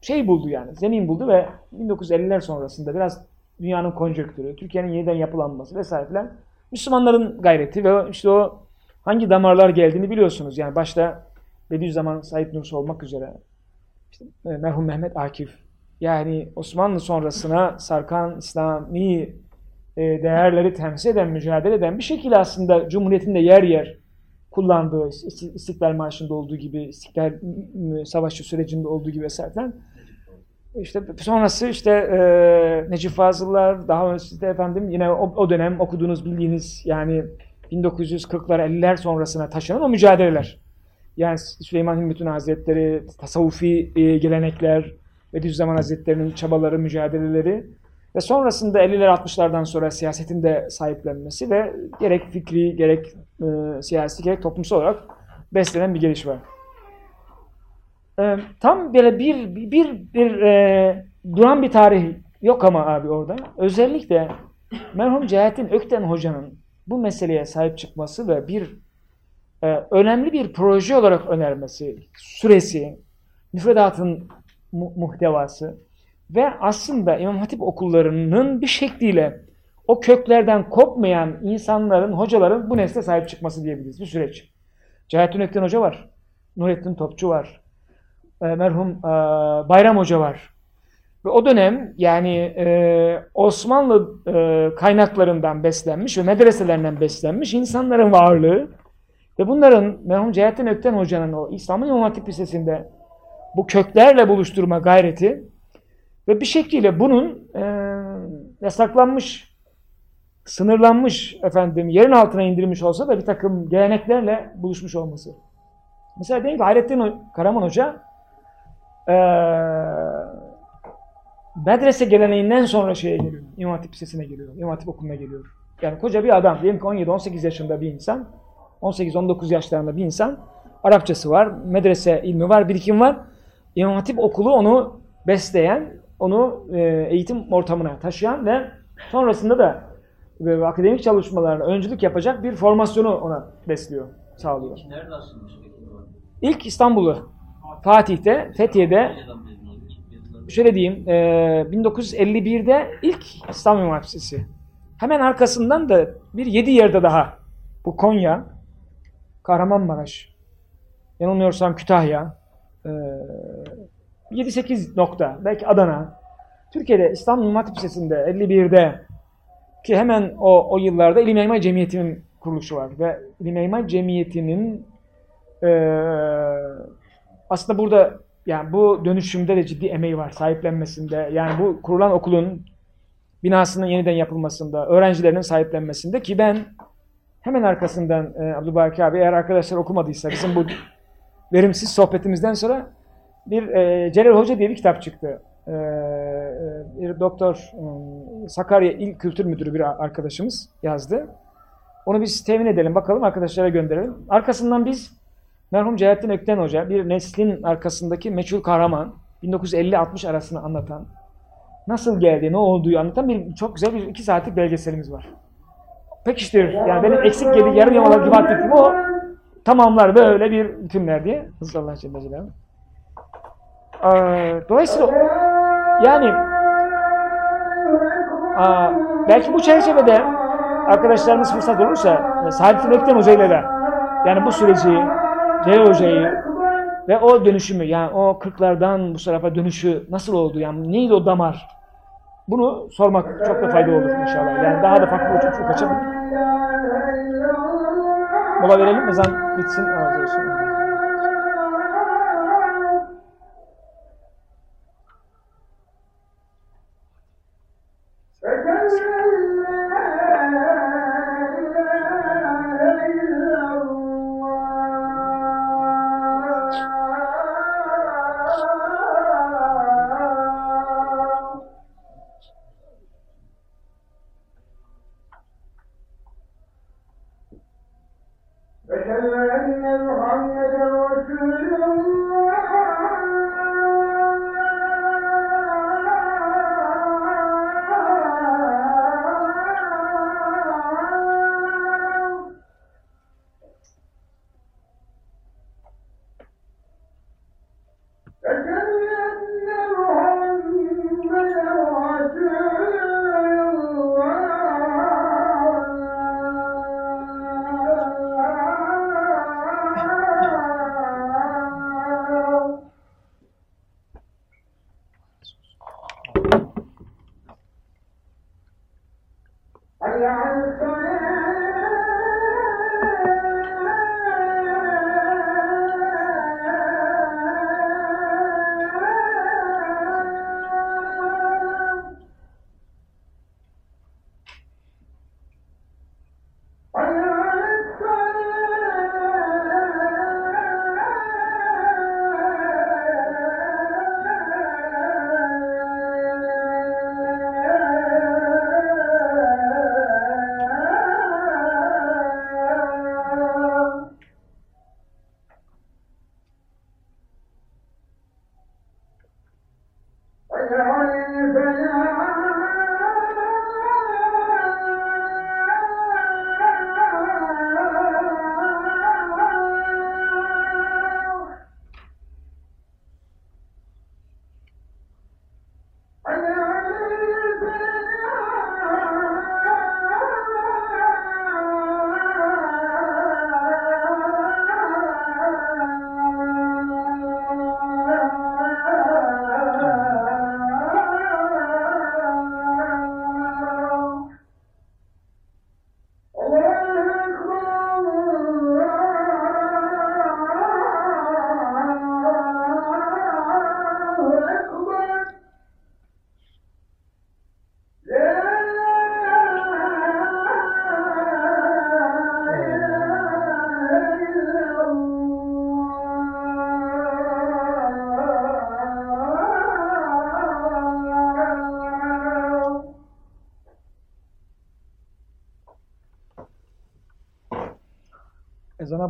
şey buldu yani zemin buldu ve 1950'ler sonrasında biraz dünyanın konjonktürü, Türkiye'nin yeniden yapılanması vesaire filan Müslümanların gayreti ve işte o hangi damarlar geldiğini biliyorsunuz. Yani başta Bediüzzaman Said Nursi olmak üzere işte e, merhum Mehmet Akif yani Osmanlı sonrasına sarkan İslami e, değerleri temsil eden, mücadele eden bir şekilde aslında Cumhuriyet'in de yer yer kullandığı İstiklal Marşı'nda olduğu gibi, İstiklal Savaşı sürecinde olduğu gibi vesaire. İşte sonrası işte e, Necip Fazıllar, daha öncesinde efendim yine o, o dönem okuduğunuz, bildiğiniz yani 1940'lar, 50'ler sonrasına taşınan o mücadeleler. Yani Süleyman Hümmüt'ün Hazretleri, tasavvufi e, gelenekler, Bediüzzaman Hazretleri'nin çabaları, mücadeleleri ve sonrasında 50'ler 60'lardan sonra siyasetin de sahiplenmesi ve gerek fikri, gerek e, siyasi, gerek toplumsal olarak beslenen bir geliş var. E, tam böyle bir bir bir, bir e, duran bir tarih yok ama abi orada. Özellikle merhum Cehettin Ökten Hoca'nın bu meseleye sahip çıkması ve bir e, önemli bir proje olarak önermesi, süresi, müfredatın mu muhtevası ve aslında İmam Hatip okullarının bir şekliyle o köklerden kopmayan insanların, hocaların bu nesle sahip çıkması diyebiliriz. Bir süreç. Cahittin Ökten Hoca var. Nurettin Topçu var. E, merhum e, Bayram Hoca var. Ve o dönem yani e, Osmanlı e, kaynaklarından beslenmiş ve medreselerinden beslenmiş insanların varlığı ve bunların merhum Cehettin Ökten Hoca'nın o İslam'ın İmam Hatip Lisesi'nde bu köklerle buluşturma gayreti ve bir şekilde bunun e, yasaklanmış, sınırlanmış efendim yerin altına indirilmiş olsa da bir takım geleneklerle buluşmuş olması. Mesela diyelim ki Hayrettin Karaman Hoca eee medrese geleneğinden sonra şeye geliyor. İmam Hatip Lisesi'ne geliyor. İmam Hatip Okulu'na geliyor. Yani koca bir adam. Diyelim ki 17-18 yaşında bir insan. 18-19 yaşlarında bir insan. Arapçası var. Medrese ilmi var. Birikim var. İmam Hatip Okulu onu besleyen, onu e, eğitim ortamına taşıyan ve sonrasında da ve akademik çalışmalarına öncülük yapacak bir formasyonu ona besliyor, sağlıyor. Nerede peki? İlk İstanbul'u, Fatih'te, Fethiye'de şöyle diyeyim, e, 1951'de ilk İstanbul Üniversitesi. Hemen arkasından da bir yedi yerde daha. Bu Konya, Kahramanmaraş, yanılmıyorsam Kütahya, e, 7-8 nokta, belki Adana. Türkiye'de İstanbul Hatip Lisesi'nde 51'de ki hemen o, o yıllarda İlim Yayma Cemiyeti'nin kuruluşu var ve İlim Yayma Cemiyeti'nin e, aslında burada yani bu dönüşümde de ciddi emeği var sahiplenmesinde. Yani bu kurulan okulun binasının yeniden yapılmasında, öğrencilerinin sahiplenmesinde ki ben Hemen arkasından e, Abdülbaki abi eğer arkadaşlar okumadıysa bizim bu verimsiz sohbetimizden sonra bir e, Celal Hoca diye bir kitap çıktı. E, e, bir doktor e, Sakarya İl Kültür Müdürü bir arkadaşımız yazdı. Onu biz temin edelim bakalım arkadaşlara gönderelim. Arkasından biz merhum Celalettin Ökten Hoca bir neslin arkasındaki meçhul kahraman 1950-60 arasını anlatan nasıl geldi, ne olduğu anlatan bir çok güzel bir iki saatlik belgeselimiz var. Pekiştirir. Yani benim eksik yedi yarım yamalak gibi atletim o tamamlar böyle bir hükümler diye. Allah Celle Celaluhu. Ee, Dolayısıyla yani aa, belki bu çerçevede arkadaşlarımız fırsat olursa Saadettin Ökten Hoca ile de yani bu süreci Celal Hoca'yı ve o dönüşümü yani o kırklardan bu tarafa dönüşü nasıl oldu yani neydi o damar bunu sormak çok da faydalı olur inşallah. Yani daha da farklı bir uçuk açabilir. Mola verelim ezan bitsin. Razı olsun.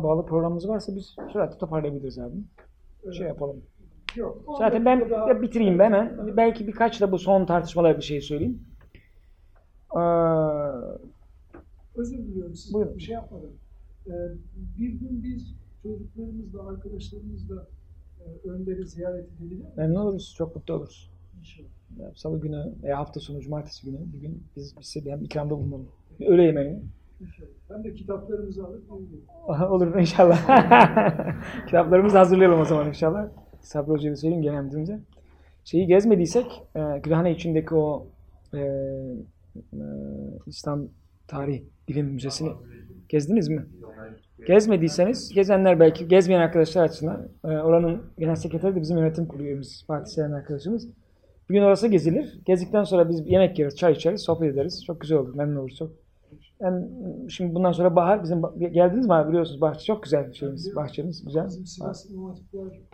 Bağlı programımız varsa biz sürekli toparlayabiliriz abi. Şey yapalım. Yok. Zaten ben daha- bitireyim ben hemen. Belki birkaç da bu son tartışmalar bir şey söyleyeyim. Ee, Özür diliyorum sizden. Buyurun. Bir şey yapmadım. Ee, bir gün biz çocuklarımızla, arkadaşlarımızla e, Önder'i ziyaret edebilir miyiz? memnun oluruz, çok mutlu oluruz. İnşallah. Ya, Salı günü veya hafta sonu, cumartesi günü bir gün biz, biz size hem ikramda bulunalım. Bir öğle yemeği. De kitaplarımızı alıp Olur inşallah. <laughs> Kitaplarımızı hazırlayalım o zaman inşallah. Sabri Hoca'ya söyleyeyim genel müdürümüze. Şeyi gezmediysek, e, Gülhane içindeki o e, e, İslam Tarih Bilim Müzesi'ni gezdiniz mi? Gezmediyseniz, gezenler belki, gezmeyen arkadaşlar açısından, e, oranın genel sekreteri de bizim yönetim kurulu üyemiz, Fatih Seren arkadaşımız. Bir gün orası gezilir. Gezdikten sonra biz yemek yeriz, çay içeriz, sohbet ederiz. Çok güzel olur, memnun oluruz çok. Yani şimdi bundan sonra bahar bizim geldiniz mi abi biliyorsunuz bahçe çok güzel bir şeyimiz. Bahçemiz güzel.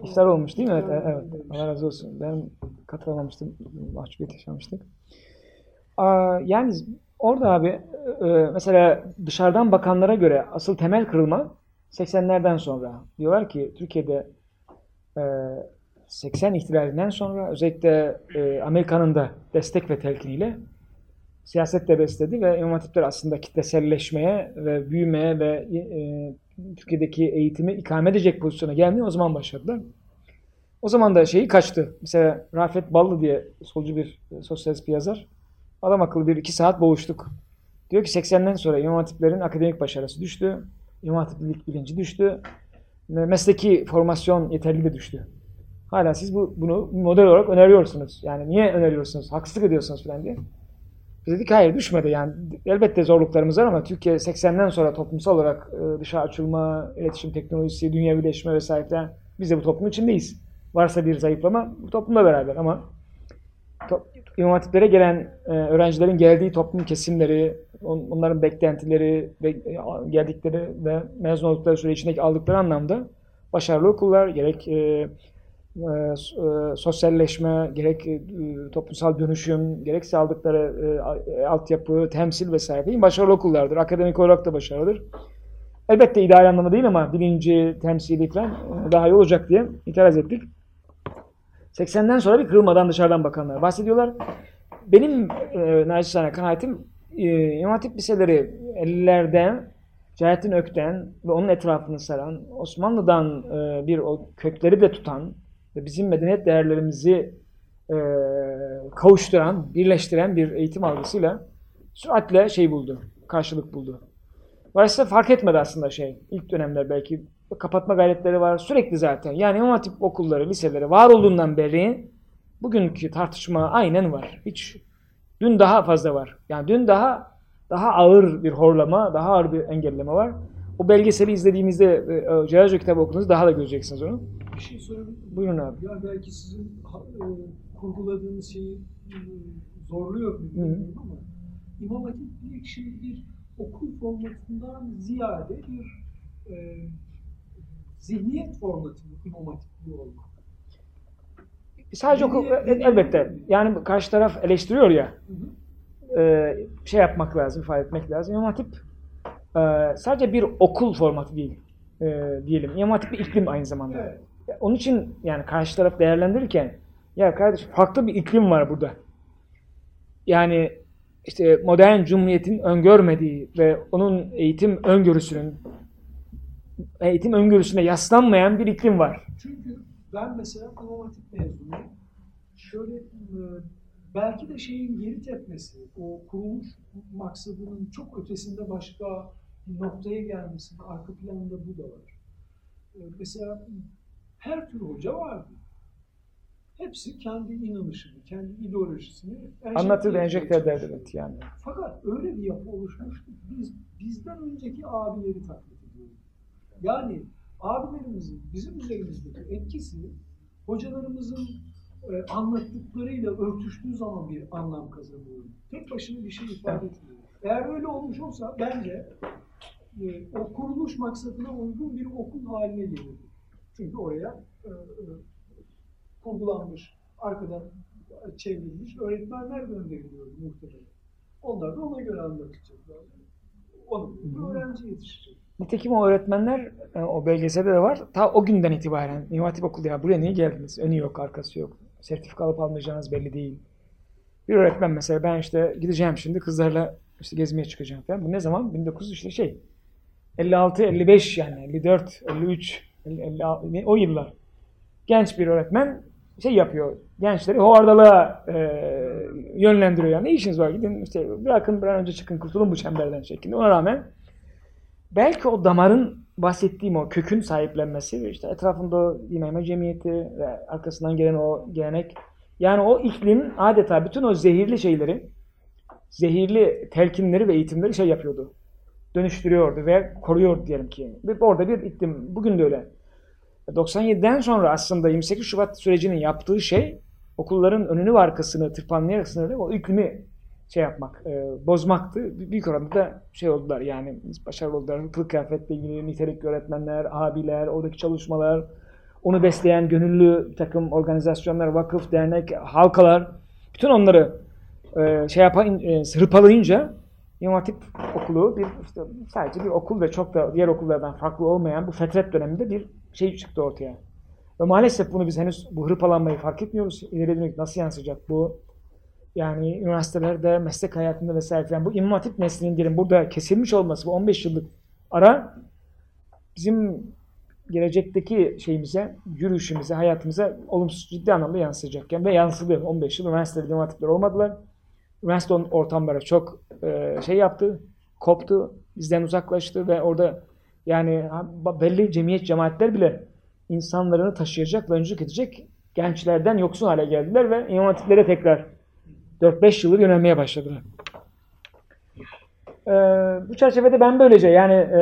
İftar olmuş değil mi? Evet, evet. Allah razı olsun. Ben katılamamıştım. Mahcubiyet yaşamıştık. Aa, yani orada abi e, mesela dışarıdan bakanlara göre asıl temel kırılma 80'lerden sonra. Diyorlar ki Türkiye'de e, 80 ihtilalinden sonra özellikle e, Amerika'nın da destek ve telkiniyle siyaset de besledi ve İmam Hatipler aslında kitleselleşmeye ve büyümeye ve e, Türkiye'deki eğitimi ikame edecek pozisyona gelmeye o zaman başladılar. O zaman da şeyi kaçtı. Mesela Rafet Ballı diye solcu bir e, sosyalist bir yazar. Adam akıllı bir iki saat boğuştuk. Diyor ki 80'den sonra İmam Hatiplerin akademik başarısı düştü. İmam Hatiplilik bilinci düştü. Mesleki formasyon yeterli de düştü. Hala siz bu, bunu model olarak öneriyorsunuz. Yani niye öneriyorsunuz? Haksızlık ediyorsunuz falan diye. Biz dedik hayır düşmedi yani. Elbette zorluklarımız var ama Türkiye 80'den sonra toplumsal olarak e, dışa açılma, iletişim teknolojisi, dünyavileşme vesaire falan biz de bu toplumun içindeyiz. Varsa bir zayıflama bu toplumla beraber ama to- İmam Hatiplere gelen e, öğrencilerin geldiği toplum kesimleri, on- onların beklentileri ve e, geldikleri ve mezun oldukları süre içindeki aldıkları anlamda başarılı okullar gerek e, sosyalleşme, gerek e, toplumsal dönüşüm, gerekse aldıkları e, e, altyapı, temsil vesaire değil, başarılı okullardır. Akademik olarak da başarılıdır. Elbette idari anlamda değil ama bilinci, temsili falan e, daha iyi olacak diye itiraz ettik. 80'den sonra bir kırılmadan dışarıdan bakanlar bahsediyorlar. Benim e, naçizane kanaatim e, İmam Hatip liseleri 50'lerden Celalettin Ökten ve onun etrafını saran, Osmanlı'dan e, bir o kökleri de tutan ve bizim medeniyet değerlerimizi e, kavuşturan, birleştiren bir eğitim algısıyla süratle şey buldu, karşılık buldu. Dolayısıyla fark etmedi aslında şey. İlk dönemler belki kapatma gayretleri var. Sürekli zaten. Yani İmam Hatip okulları, liseleri var olduğundan beri bugünkü tartışma aynen var. Hiç dün daha fazla var. Yani dün daha daha ağır bir horlama, daha ağır bir engelleme var. O belgeseli izlediğimizde e, Celal kitabı okunuz daha da göreceksiniz onu. Bir şey sorabilir miyim? Buyurun abi. Ya belki sizin e, kurguladığınız şeyi e, zorluyor bilmiyorum ama İmam Hatiplik şimdi bir okul formatından ziyade bir e, zihniyet formatı İmam Hatipli olmak? Sadece okul e, elbette. Yani karşı taraf eleştiriyor ya. Hı hı. e, şey yapmak lazım, ifade etmek lazım. İmam Hatip e, sadece bir okul formatı değil e, diyelim. İmam Hatip bir iklim aynı zamanda. Evet. Onun için yani karşı taraf değerlendirirken ya kardeşim farklı bir iklim var burada. Yani işte modern cumhuriyetin öngörmediği ve onun eğitim öngörüsünün eğitim öngörüsüne yaslanmayan bir iklim var. Çünkü ben mesela İmam Hatip mezunuyum. Şöyle e, belki de şeyin geri tepmesi, o kuruluş maksadının çok ötesinde başka noktaya gelmesinin arka planında bu da var. E, Mesela her tür hoca vardı. Hepsi kendi inanışını, kendi ideolojisini Anlatır etmeye enjekte çalışıyor. evet yani. Fakat öyle bir yapı oluşmuştu ki biz bizden önceki abileri taklit ediyoruz. Yani abilerimizin bizim üzerimizdeki etkisi hocalarımızın e, anlattıklarıyla örtüştüğü zaman bir anlam kazanıyor. Tek başına bir şey ifade etmiyor. Eğer öyle olmuş olsa bence e, o kuruluş maksadına uygun bir okul haline gelirdi. Çünkü oraya e, e, kurgulanmış, arkadan çevrilmiş öğretmenler gönderiliyor muhtemelen. Onlar da ona göre anlatacaklar. Göre bir öğrenci yetişecek. Nitekim o öğretmenler e, o belgeselde de var. Ta o günden itibaren İmam Hatip Okulu ya buraya niye geldiniz? Önü yok, arkası yok. Sertifika alıp almayacağınız belli değil. Bir öğretmen mesela ben işte gideceğim şimdi kızlarla işte gezmeye çıkacağım falan. Bu ne zaman? 1900 işte şey 56, 55 yani 54, 53, 50, 56, ne- o yıllar. Genç bir öğretmen şey yapıyor. Gençleri hovardalığa e, yönlendiriyor. Yani ne işiniz var? Gidin işte bırakın bir an önce çıkın kurtulun bu çemberden şeklinde. Ona rağmen belki o damarın bahsettiğim o kökün sahiplenmesi işte etrafında imame cemiyeti ve arkasından gelen o gelenek yani o iklim adeta bütün o zehirli şeyleri zehirli telkinleri ve eğitimleri şey yapıyordu. Dönüştürüyordu ve koruyordu diyelim ki. Ve orada bir iklim. Bugün de öyle. 97'den sonra aslında 28 Şubat sürecinin yaptığı şey okulların önünü ve arkasını tırpanlayarak sınırlı o iklimi şey yapmak, e, bozmaktı. Büyük oranda da şey oldular yani başarılı oldular. Kılık kıyafetle ilgili nitelikli öğretmenler, abiler, oradaki çalışmalar, onu besleyen gönüllü bir takım organizasyonlar, vakıf, dernek, halkalar, bütün onları e, şey yapan, e, hırpalayınca İmam okulu bir işte sadece bir okul ve çok da diğer okullardan farklı olmayan bu fetret döneminde bir şey çıktı ortaya. Ve maalesef bunu biz henüz bu hırpalanmayı fark etmiyoruz. İleri dönük nasıl yansıyacak bu? Yani üniversitelerde, meslek hayatında vesaire falan bu İmam neslinin diyelim burada kesilmiş olması, bu 15 yıllık ara bizim gelecekteki şeyimize, yürüyüşümüze, hayatımıza olumsuz ciddi anlamda yansıyacak. Yani ve yansıdı. 15 yıl üniversitede İmam olmadılar. Üniversite ortamları çok e, şey yaptı, koptu, bizden uzaklaştı ve orada yani belli cemiyet cemaatler bile insanlarını taşıyacak ve öncülük edecek gençlerden yoksun hale geldiler ve imam tekrar 4-5 yıldır yönelmeye başladılar. Ee, bu çerçevede ben böylece yani e,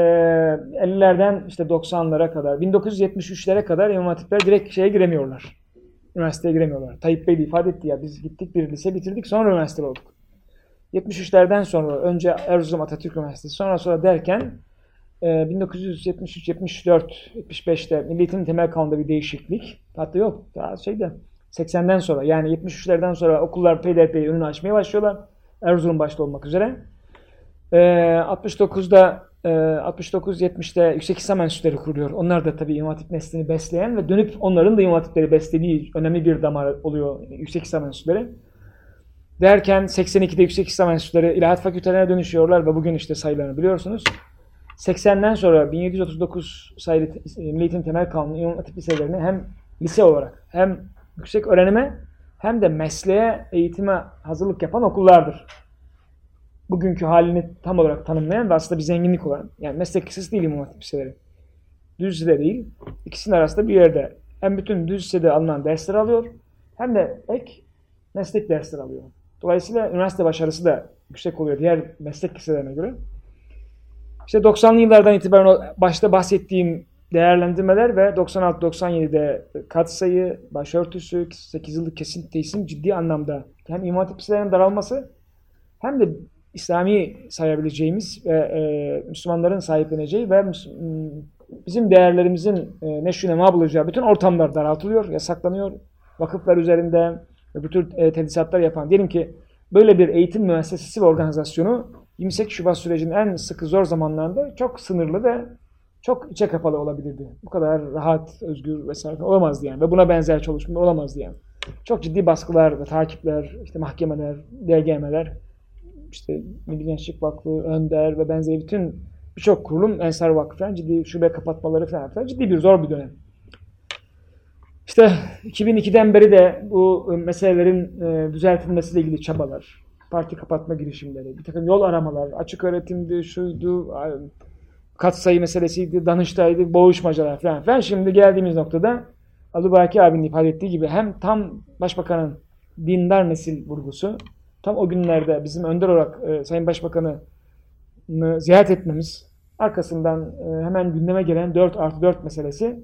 50'lerden işte 90'lara kadar 1973'lere kadar imam hatipler direkt şeye giremiyorlar. Üniversiteye giremiyorlar. Tayyip Bey de ifade etti ya biz gittik bir lise bitirdik sonra üniversite olduk. 73'lerden sonra önce Erzurum Atatürk Üniversitesi sonra sonra derken 1973, 74, 75'te Milli Temel Kanunu'nda bir değişiklik. Hatta yok daha şeyde 80'den sonra yani 73'lerden sonra okullar peyderpey önünü açmaya başlıyorlar. Erzurum başta olmak üzere. 69'da 69-70'te yüksek İslam enstitüleri kuruluyor. Onlar da tabii İmam Hatip neslini besleyen ve dönüp onların da İmam Hatipleri beslediği önemli bir damar oluyor yüksek İslam enstitüleri. Derken 82'de yüksek İslam enstitüleri ilahiyat fakültelerine dönüşüyorlar ve bugün işte sayılarını biliyorsunuz. 80'den sonra 1739 sayılı Milli Eğitim Temel Kanunu İmam Hatip liselerini hem lise olarak hem yüksek öğrenime hem de mesleğe, eğitime hazırlık yapan okullardır. Bugünkü halini tam olarak tanımlayan ve aslında bir zenginlik olan, yani meslek lisesi değil İmam Hatip liseleri. Düz lise değil, ikisinin arasında bir yerde hem bütün düz lisede alınan dersler alıyor hem de ek meslek dersleri alıyor. Dolayısıyla üniversite başarısı da yüksek oluyor diğer meslek liselerine göre. İşte 90'lı yıllardan itibaren başta bahsettiğim değerlendirmeler ve 96-97'de katsayı, başörtüsü, 8 yıllık kesinti isim ciddi anlamda hem imam hatip daralması hem de İslami sayabileceğimiz ve e, Müslümanların sahipleneceği ve bizim değerlerimizin e, nema bulacağı bütün ortamlar daraltılıyor, yasaklanıyor. Vakıflar üzerinde ve bu tür e, tedrisatlar yapan, diyelim ki böyle bir eğitim müessesesi ve organizasyonu 28 Şubat sürecinin en sıkı zor zamanlarında çok sınırlı ve çok içe kapalı olabilirdi. Bu kadar rahat, özgür vesaire olamazdı yani. Ve buna benzer çalışmalar olamazdı yani. Çok ciddi baskılar ve takipler, işte mahkemeler, DGM'ler, işte Milli Gençlik Vakfı, Önder ve benzeri bütün birçok kurulum, Ensar Vakfı falan ciddi şube kapatmaları falan, falan ciddi bir zor bir dönem. İşte 2002'den beri de bu meselelerin e, düzeltilmesiyle ilgili çabalar, parti kapatma girişimleri, bir takım yol aramalar, açık öğretimdi, şuydu, katsayı meselesiydi, danıştaydı, boğuşmacalar falan falan. Şimdi geldiğimiz noktada Abdülbaki abinin ifade ettiği gibi hem tam başbakanın dindar nesil vurgusu, tam o günlerde bizim önder olarak e, Sayın Başbakan'ı ziyaret etmemiz, arkasından e, hemen gündeme gelen 4 artı 4 meselesi,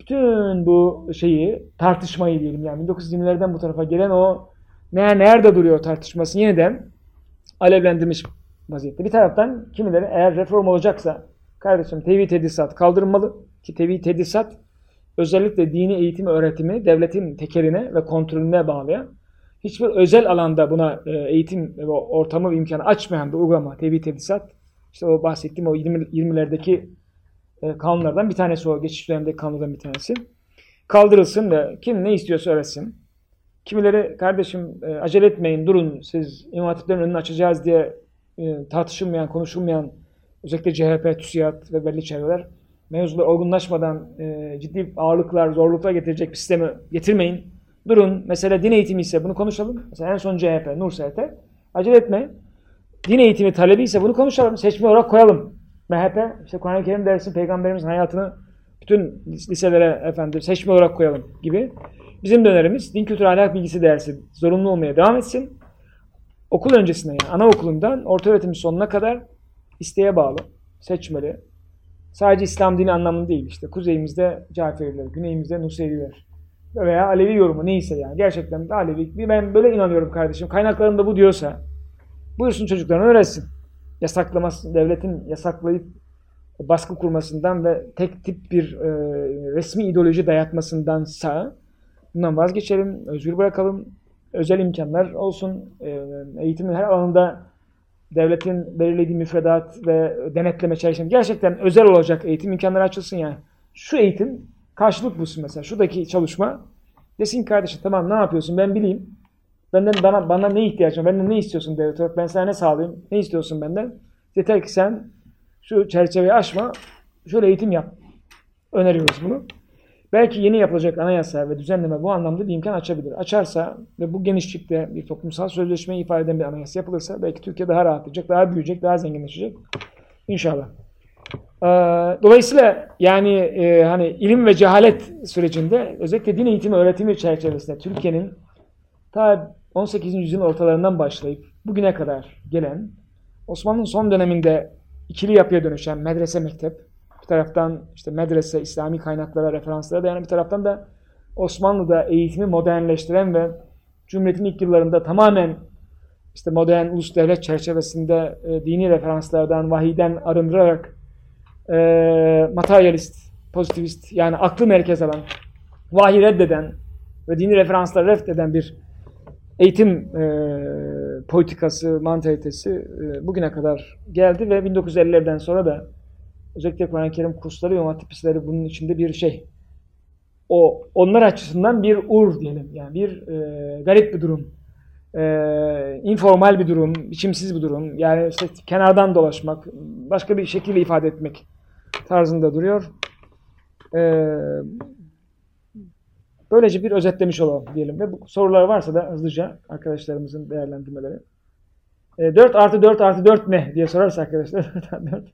bütün bu şeyi, tartışmayı diyelim yani 1920'lerden bu tarafa gelen o ne nerede duruyor tartışması yeniden alevlendirmiş vaziyette. Bir taraftan kimileri eğer reform olacaksa kardeşim tevhid tedrisat kaldırılmalı ki tevhid tedrisat özellikle dini eğitim öğretimi devletin tekerine ve kontrolüne bağlayan hiçbir özel alanda buna e, eğitim ve ortamı ve imkanı açmayan bir uygulama tevhid tedrisat işte o bahsettiğim o 20, 20'lerdeki e, kanunlardan bir tanesi o geçiş dönemindeki kanunlardan bir tanesi kaldırılsın ve kim ne istiyorsa öğretsin. Kimileri kardeşim e, acele etmeyin durun siz imam hatiplerin önünü açacağız diye tartışılmayan, konuşulmayan özellikle CHP, TÜSİAD ve belli çevreler mevzular olgunlaşmadan ciddi ağırlıklar, zorluklar getirecek bir sistemi getirmeyin. Durun. Mesela din eğitimi ise bunu konuşalım. Mesela en son CHP, Nur ST. Acele etmeyin. Din eğitimi talebi ise bunu konuşalım. Seçme olarak koyalım. MHP, işte Kur'an-ı Kerim dersi, Peygamberimizin hayatını bütün liselere efendim seçme olarak koyalım gibi. Bizim dönerimiz din kültürü ahlak bilgisi dersi zorunlu olmaya devam etsin. Okul öncesinde yani anaokulundan orta öğretim sonuna kadar isteğe bağlı, seçmeli. Sadece İslam dini anlamında değil işte. Kuzeyimizde Caferiler, güneyimizde Nusayriler veya Alevi yorumu neyse yani. Gerçekten de Alevi. Ben böyle inanıyorum kardeşim. Kaynaklarımda bu diyorsa Buyursun çocuklarını öğretsin. Yasaklaması, devletin yasaklayıp baskı kurmasından ve tek tip bir e, resmi ideoloji dayatmasındansa bundan vazgeçelim, özgür bırakalım, özel imkanlar olsun, e, eğitimin her alanında devletin belirlediği müfredat ve denetleme çerçevesinde gerçekten özel olacak eğitim imkanları açılsın yani. Şu eğitim karşılık bulsun mesela. Şuradaki çalışma desin kardeşim tamam ne yapıyorsun ben bileyim. Benden bana bana ne ihtiyacın var? Benden ne istiyorsun devlet olarak? Ben sana ne sağlayayım? Ne istiyorsun benden? Yeter ki sen şu çerçeveyi aşma. Şöyle eğitim yap. Öneriyoruz bunu. Belki yeni yapılacak anayasa ve düzenleme bu anlamda bir imkan açabilir. Açarsa ve bu genişlikte bir toplumsal sözleşmeyi ifade eden bir anayasa yapılırsa belki Türkiye daha rahatlayacak, daha büyüyecek, daha zenginleşecek. İnşallah. Ee, dolayısıyla yani e, hani ilim ve cehalet sürecinde özellikle din eğitimi öğretimi çerçevesinde Türkiye'nin ta 18. yüzyılın ortalarından başlayıp bugüne kadar gelen Osmanlı'nın son döneminde ikili yapıya dönüşen medrese mektep bir taraftan işte medrese, İslami kaynaklara, referanslara dayanan bir taraftan da Osmanlı'da eğitimi modernleştiren ve Cumhuriyet'in ilk yıllarında tamamen işte modern ulus devlet çerçevesinde e, dini referanslardan, vahiden arındırarak e, materyalist, pozitivist yani aklı merkez alan, vahiy reddeden ve dini referansları reddeden bir eğitim e, politikası, mantalitesi e, bugüne kadar geldi ve 1950'lerden sonra da özellikle Kur'an-ı Kerim kursları ve matipistleri bunun içinde bir şey. O onlar açısından bir ur diyelim. Yani bir e, garip bir durum. E, informal bir durum, biçimsiz bir durum. Yani işte kenardan dolaşmak, başka bir şekilde ifade etmek tarzında duruyor. E, böylece bir özetlemiş olalım diyelim. Ve bu sorular varsa da hızlıca arkadaşlarımızın değerlendirmeleri. E, 4 artı 4 artı 4 ne diye sorarsa arkadaşlar. <laughs> 4.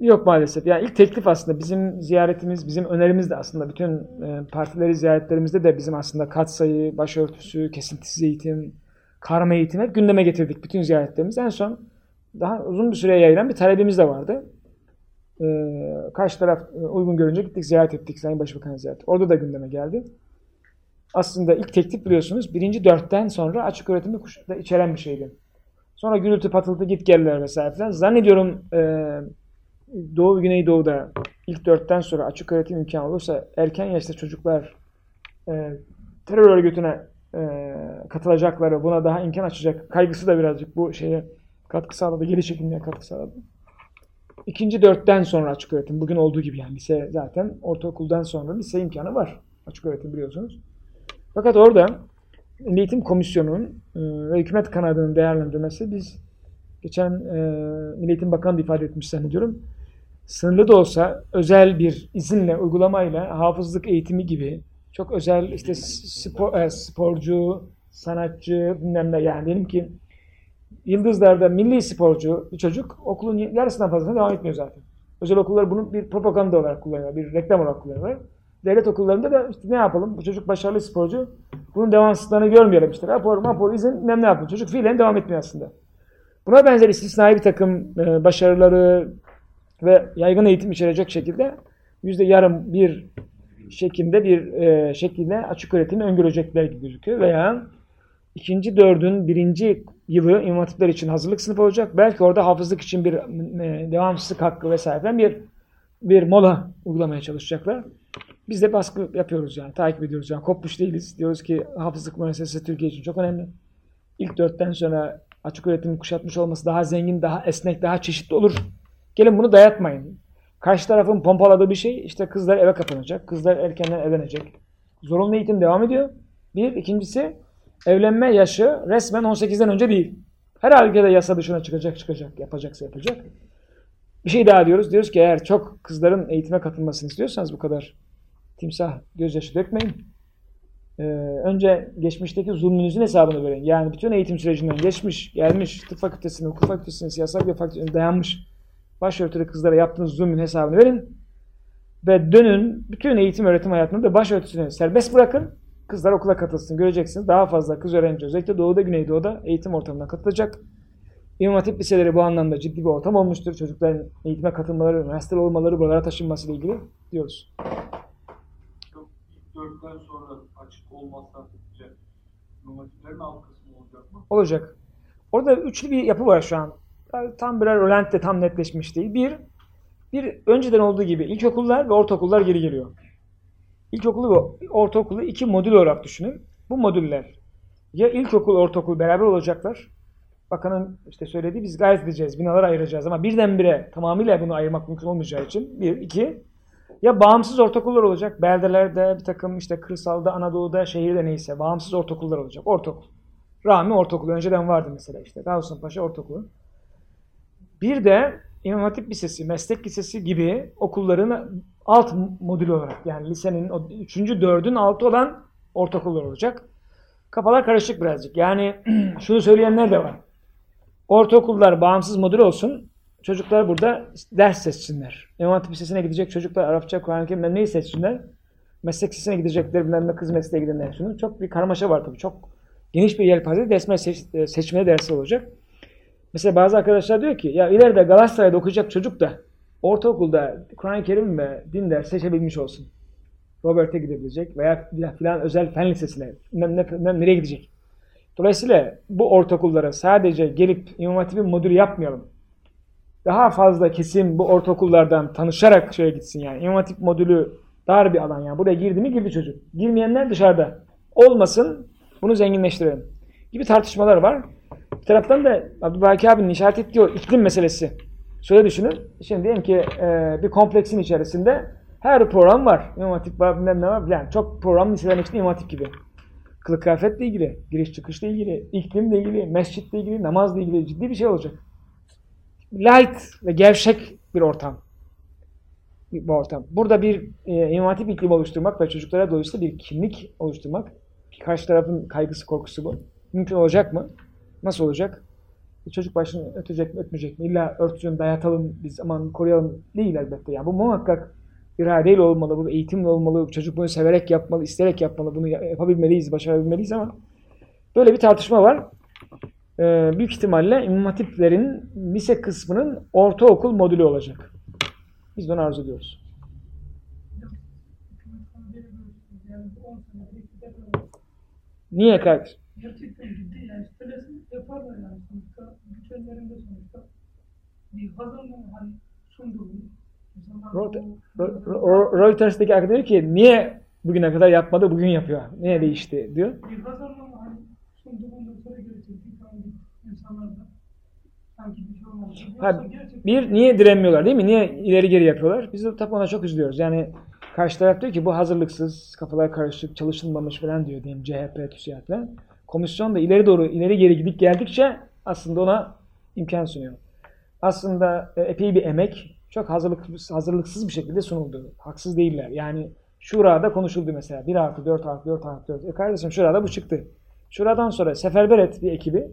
Yok maalesef. Yani ilk teklif aslında bizim ziyaretimiz, bizim önerimiz de aslında bütün e, partileri ziyaretlerimizde de bizim aslında katsayı, başörtüsü, kesintisiz eğitim, karma eğitim gündeme getirdik bütün ziyaretlerimiz. En son daha uzun bir süreye yayılan bir talebimiz de vardı. E, karşı taraf e, uygun görünce gittik ziyaret ettik Sayın Başbakan'ı ziyaret. Orada da gündeme geldi. Aslında ilk teklif biliyorsunuz birinci dörtten sonra açık öğretimi içeren bir şeydi. Sonra gürültü patıltı git geldiler vesaire falan. Zannediyorum e, Doğu Güneydoğu'da ilk dörtten sonra açık öğretim imkanı olursa erken yaşta çocuklar e, terör örgütüne e, katılacakları, buna daha imkan açacak kaygısı da birazcık bu şeye katkı sağladı, geri çekilmeye katkı sağladı. İkinci dörtten sonra açık öğretim, bugün olduğu gibi yani lise zaten ortaokuldan sonra lise imkanı var. Açık öğretim biliyorsunuz. Fakat orada Eğitim Komisyonu'nun e, ve hükümet kanadının değerlendirmesi biz geçen e, Eğitim Bakanı da ifade etmiş zannediyorum. Sınırlı da olsa özel bir izinle, uygulamayla hafızlık eğitimi gibi çok özel işte spor, e, sporcu, sanatçı bilmem ne yani diyelim ki Yıldızlar'da milli sporcu bir çocuk okulun yarısından fazlasına devam etmiyor zaten. Özel okullar bunu bir propaganda olarak kullanıyor, bir reklam olarak kullanıyorlar. Devlet okullarında da işte ne yapalım? Bu çocuk başarılı sporcu. Bunun devamsızlığını görmeyelim işte. Rapor, rapor, izin ne, ne yapın? Çocuk fiilen devam etmiyor aslında. Buna benzer istisnai bir takım e, başarıları ve yaygın eğitim içerecek şekilde yüzde yarım bir şekilde bir e, şekilde açık öğretimi öngörecekler gibi gözüküyor. Veya ikinci dördün birinci yılı imam için hazırlık sınıfı olacak. Belki orada hafızlık için bir e, devamsızlık hakkı vesaire bir bir mola uygulamaya çalışacaklar. Biz de baskı yapıyoruz yani. Takip ediyoruz yani. Kopmuş değiliz. Diyoruz ki hafızlık müessesesi Türkiye için çok önemli. İlk dörtten sonra açık öğretimin kuşatmış olması daha zengin, daha esnek, daha çeşitli olur. Gelin bunu dayatmayın. Karşı tarafın pompaladığı bir şey işte kızlar eve kapanacak. Kızlar erkenden evlenecek. Zorunlu eğitim devam ediyor. Bir. ikincisi evlenme yaşı resmen 18'den önce değil. Her halükarda yasa dışına çıkacak çıkacak. Yapacaksa yapacak. Bir şey daha diyoruz. Diyoruz ki eğer çok kızların eğitime katılmasını istiyorsanız bu kadar timsah gözyaşı dökmeyin. Ee, önce geçmişteki zulmünüzün hesabını verin. Yani bütün eğitim sürecinden geçmiş, gelmiş, tıp fakültesine, hukuk fakültesine, siyasal bir fakültesine dayanmış başörtülü kızlara yaptığınız zulmün hesabını verin. Ve dönün bütün eğitim öğretim hayatını da başörtüsünü serbest bırakın. Kızlar okula katılsın. Göreceksiniz daha fazla kız öğrenci özellikle doğuda güneydoğuda eğitim ortamına katılacak. İmam Hatip liseleri bu anlamda ciddi bir ortam olmuştur. Çocukların eğitime katılmaları, üniversiteli olmaları, buralara taşınması ile ilgili diyoruz. Dörtten sonra açık olmazsa İmam alt kısmı olacak mı? Olacak. Orada üçlü bir yapı var şu an. Tam birer rölant de tam netleşmiş değil. Bir, bir önceden olduğu gibi ilkokullar ve ortaokullar geri geliyor. İlkokulu ve ortaokulu iki modül olarak düşünün. Bu modüller ya ilkokul, ortaokul beraber olacaklar. Bakanın işte söylediği biz gayet edeceğiz, binalar ayıracağız ama birdenbire tamamıyla bunu ayırmak mümkün olmayacağı için bir, iki ya bağımsız ortaokullar olacak. Beldelerde, bir takım işte kırsalda, Anadolu'da, şehirde neyse bağımsız ortaokullar olacak. Ortaokul. Rami Ortaokulu önceden vardı mesela işte. Gavsun Paşa Ortaokulu. Bir de İmam Hatip Lisesi, Meslek Lisesi gibi okulların alt modülü olarak yani lisenin o üçüncü, dördün altı olan ortaokullar olacak. Kafalar karışık birazcık. Yani <clears throat> şunu söyleyenler de var. Ortaokullar bağımsız modül olsun. Çocuklar burada ders seçsinler. İmam Hatip Lisesi'ne gidecek çocuklar Arapça, Kur'an-ı Kerim'den neyi seçsinler? Meslek Lisesi'ne gidecekler, bilmem ne kız mesleğe gidenler. Şunu çok bir karmaşa var tabii. Çok geniş bir yelpaze dersme seç, e, seçmeli dersi olacak. Mesela bazı arkadaşlar diyor ki ya ileride Galatasaray'da okuyacak çocuk da ortaokulda Kur'an-ı Kerim ve din ders seçebilmiş olsun. Robert'e gidebilecek veya filan özel fen lisesine ne, ne, ne, nereye gidecek. Dolayısıyla bu ortaokullara sadece gelip İmam Hatip'in yapmayalım. Daha fazla kesim bu ortaokullardan tanışarak şöyle gitsin yani. İmam modülü dar bir alan yani. Buraya girdi mi girdi çocuk. Girmeyenler dışarıda. Olmasın bunu zenginleştirelim. Gibi tartışmalar var. Bir taraftan da Abdülbaki abinin işaret ettiği o iklim meselesi. Şöyle düşünün. Şimdi diyelim ki e, bir kompleksin içerisinde her program var. İmam Hatip var, bilmem ne var. Yani çok program liselerin içinde İmam Hatip gibi. Kılık kıyafetle ilgili, giriş çıkışla ilgili, iklimle ilgili, mescitle ilgili, namazla ilgili ciddi bir şey olacak. Light ve gevşek bir ortam. Bu ortam. Burada bir e, İmam Hatip iklim oluşturmak ve çocuklara dolayısıyla bir kimlik oluşturmak. Karşı tarafın kaygısı, korkusu bu. Mümkün olacak mı? Nasıl olacak? Çocuk başını ötecek mi, ötmeyecek mi? İlla örtüsünü dayatalım, biz aman koruyalım değil elbette. Yani bu muhakkak iradeyle olmalı, bu eğitimle olmalı, çocuk bunu severek yapmalı, isteyerek yapmalı, bunu yapabilmeliyiz, başarabilmeliyiz ama böyle bir tartışma var. Ee, büyük ihtimalle İmam Hatiplerin lise kısmının ortaokul modülü olacak. Biz de onu arzu ediyoruz. Niye kardeşim? Gerçekten ciddi yani stresi yaparlar yani bütçelerinde sonuçta bir hazırlığı hani sunduğu Reuters'teki arkadaş diyor ki niye bugüne kadar yapmadı bugün yapıyor. Niye değişti diyor. Bir hazırlığı hani sunduğundan sonra gelecek insanlarda şey. Ha, bir niye direnmiyorlar değil mi? Niye ileri geri yapıyorlar? Biz de tabi ona çok üzülüyoruz. Yani karşı taraf diyor ki bu hazırlıksız, kafalar karışık, çalışılmamış falan diyor diyelim CHP, TÜSİAD'la. Komisyon da ileri doğru, ileri geri gidip geldikçe aslında ona imkan sunuyor. Aslında e, epey bir emek çok hazırlıksız, hazırlıksız bir şekilde sunuldu. Haksız değiller. Yani Şura'da konuşuldu mesela. 1 artı 4 artı 4 artı 4. E kardeşim Şura'da bu çıktı. Şuradan sonra seferber et bir ekibi.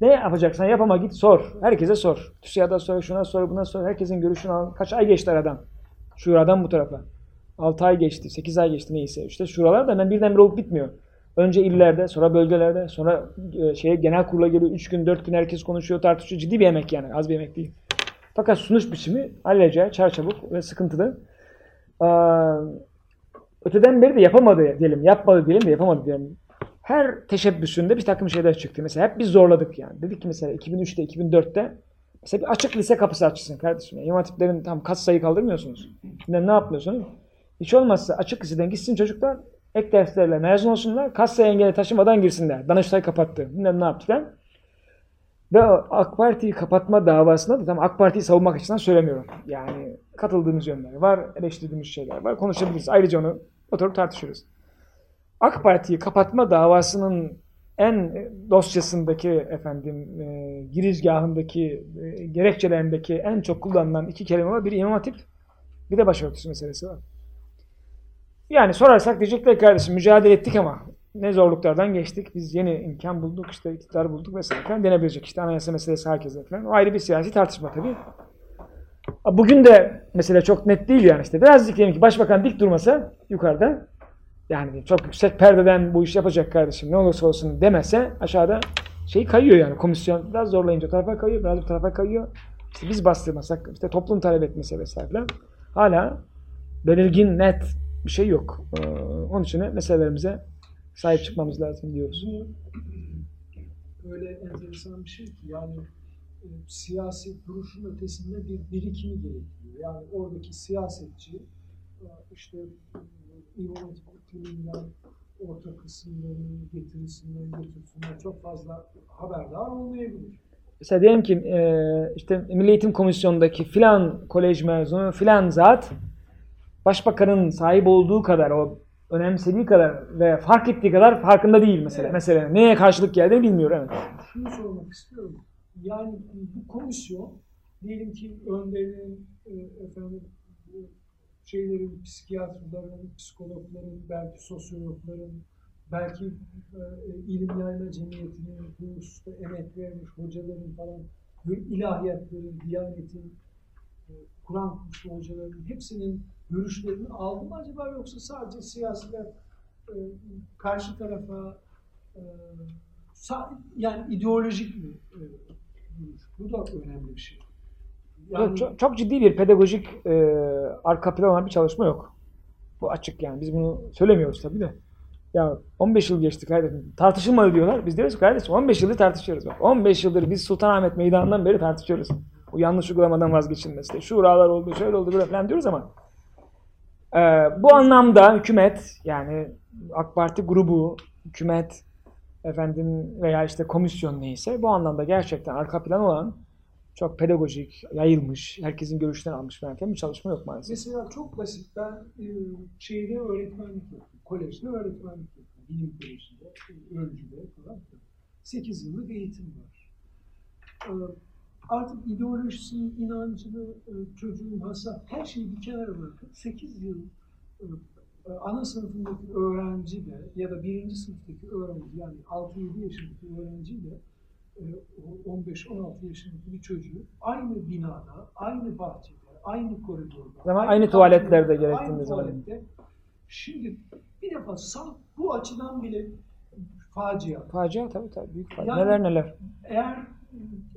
Ne yapacaksan yap ama git sor. Herkese sor. TÜSİAD'a sor, şuna sor, buna sor. Herkesin görüşünü al. Kaç ay geçti aradan? Şura'dan bu tarafa. 6 ay geçti, 8 ay geçti neyse. İşte şuralar da hemen birdenbire olup bitmiyor. Önce illerde, sonra bölgelerde, sonra e, şeye genel kurula geliyor. 3 gün, 4 gün herkes konuşuyor, tartışıyor. Ciddi bir emek yani. Az bir emek değil. Fakat sunuş biçimi alelacele, çarçabuk ve sıkıntılı. Ee, öteden beri de yapamadı diyelim, yapmadı diyelim de yapamadı diyelim. Her teşebbüsünde bir takım şeyler çıktı. Mesela hep biz zorladık yani. Dedik ki mesela 2003'te, 2004'te mesela bir açık lise kapısı açsın kardeşim. Yani, tam kat sayı kaldırmıyorsunuz. Şimdi ne yapmıyorsunuz? Hiç olmazsa açık liseden gitsin çocuklar ek derslerle mezun olsunlar. Kassa engeli taşımadan girsinler. Danıştay kapattı. Bilmem ne yaptı falan. Ve AK Parti'yi kapatma davasında da tam AK Parti'yi savunmak için söylemiyorum. Yani katıldığımız yönler var, eleştirdiğimiz şeyler var. Konuşabiliriz. Ayrıca onu oturup tartışırız. AK Parti'yi kapatma davasının en dosyasındaki efendim e, girizgahındaki e, gerekçelerindeki en çok kullanılan iki kelime var. Bir İmam Hatip, bir de başörtüsü meselesi var. Yani sorarsak diyecekler kardeşim mücadele ettik ama ne zorluklardan geçtik. Biz yeni imkan bulduk, işte iktidar bulduk vesaire falan denebilecek. İşte anayasa meselesi herkese falan. O ayrı bir siyasi tartışma tabii. Bugün de mesele çok net değil yani işte. Birazcık diyelim ki başbakan dik durmasa yukarıda yani çok yüksek perdeden bu iş yapacak kardeşim ne olursa olsun demese aşağıda şey kayıyor yani komisyon biraz zorlayınca tarafa kayıyor biraz bu tarafa kayıyor. İşte biz bastırmasak işte toplum talep etmesi vesaire falan. Hala belirgin net bir şey yok. Ee, onun için meselelerimize sahip çıkmamız lazım diyoruz. Bu öyle enteresan bir şey ki yani e, siyasi duruşun ötesinde bir birikimi gerekiyor. Yani oradaki siyasetçi e, işte e, İmam Hatip Okulu'ndan orta kısımlarının getirisinden götürsünler çok fazla haberdar olmayabilir. Mesela diyelim ki e, işte Milli Eğitim Komisyonu'ndaki filan kolej mezunu filan zat başbakanın sahip olduğu kadar o önemsediği kadar ve fark ettiği kadar farkında değil mesela. Evet. Mesela neye karşılık geldiğini bilmiyor evet. Şunu sormak istiyorum. Yani bu komisyon diyelim ki önderinin e, efendim şeylerin, psikiyatrların, psikologların, belki sosyologların, belki e, ilim yayma cemiyetinin bu hususta emek vermiş hocaların falan, ilahiyatların, diyanetin, e, Kur'an kursu hocaların hepsinin görüşlerini aldı mı acaba yoksa sadece siyasiler e, karşı tarafa e, yani ideolojik mi e, görüş? Bu da önemli bir şey. Yani, Çok, çok ciddi bir pedagojik e, arka plan olan bir çalışma yok. Bu açık yani. Biz bunu söylemiyoruz tabii de. Ya 15 yıl geçti kardeşim. Tartışılmadı diyorlar. Biz diyoruz ki kardeşim 15 yıldır tartışıyoruz. Bak 15 yıldır biz Sultanahmet Meydanı'ndan beri tartışıyoruz. Bu yanlış uygulamadan vazgeçilmesi. Şuralar oldu, şöyle oldu, böyle falan diyoruz ama e, bu anlamda hükümet yani AK Parti grubu, hükümet efendim veya işte komisyon neyse bu anlamda gerçekten arka plan olan çok pedagojik, yayılmış, herkesin görüşlerini almış falan bir çalışma yok maalesef. Mesela çok basit. Ben e, şeyde öğretmenlik yaptım. Kolejde öğretmenlik yaptım. Bilim kolejinde, e, öncüde falan. 8 yıllık eğitim var. E, artık ideolojisini, inancını, e, çocuğun hasa her şeyi bir kenara bırakıp 8 yıl e, e, ana sınıfındaki öğrenci de ya da birinci sınıftaki öğrenci yani 6-7 yaşındaki öğrenci de e, o 15-16 yaşındaki bir çocuğu aynı binada, aynı bahçede, aynı koridorda, Ama aynı tuvaletlerde gerektiğinde zaman. tuvalette. Şimdi bir defa salt bu açıdan bile facia. Facia tabii tabii büyük facia. Yani- neler neler. Eğer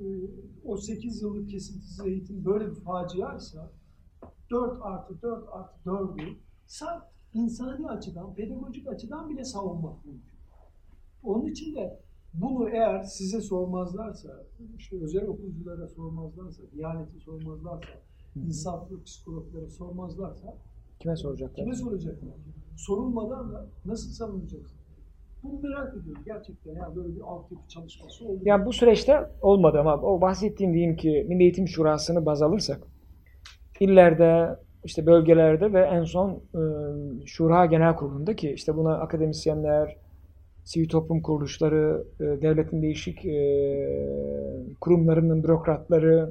e, o 8 yıllık kesintisiz eğitim böyle bir faciaysa 4 artı 4 artı 4'ü salt insani açıdan, pedagojik açıdan bile savunmak mümkün. Onun için de bunu eğer size sormazlarsa, işte özel okulculara sormazlarsa, Diyanet'e sormazlarsa, insaflı psikologlara sormazlarsa Kime soracaklar? kime soracaklar? Sorulmadan da nasıl savunacaksın? Bunu merak ediyorum gerçekten. Yani böyle bir altyapı çalışması oldu. Yani bu süreçte olmadı ama o bahsettiğim diyeyim ki Milli Eğitim Şurası'nı baz alırsak illerde işte bölgelerde ve en son e, Şura Genel Kurulu'nda ki işte buna akademisyenler, sivil toplum kuruluşları, e, devletin değişik e, kurumlarının bürokratları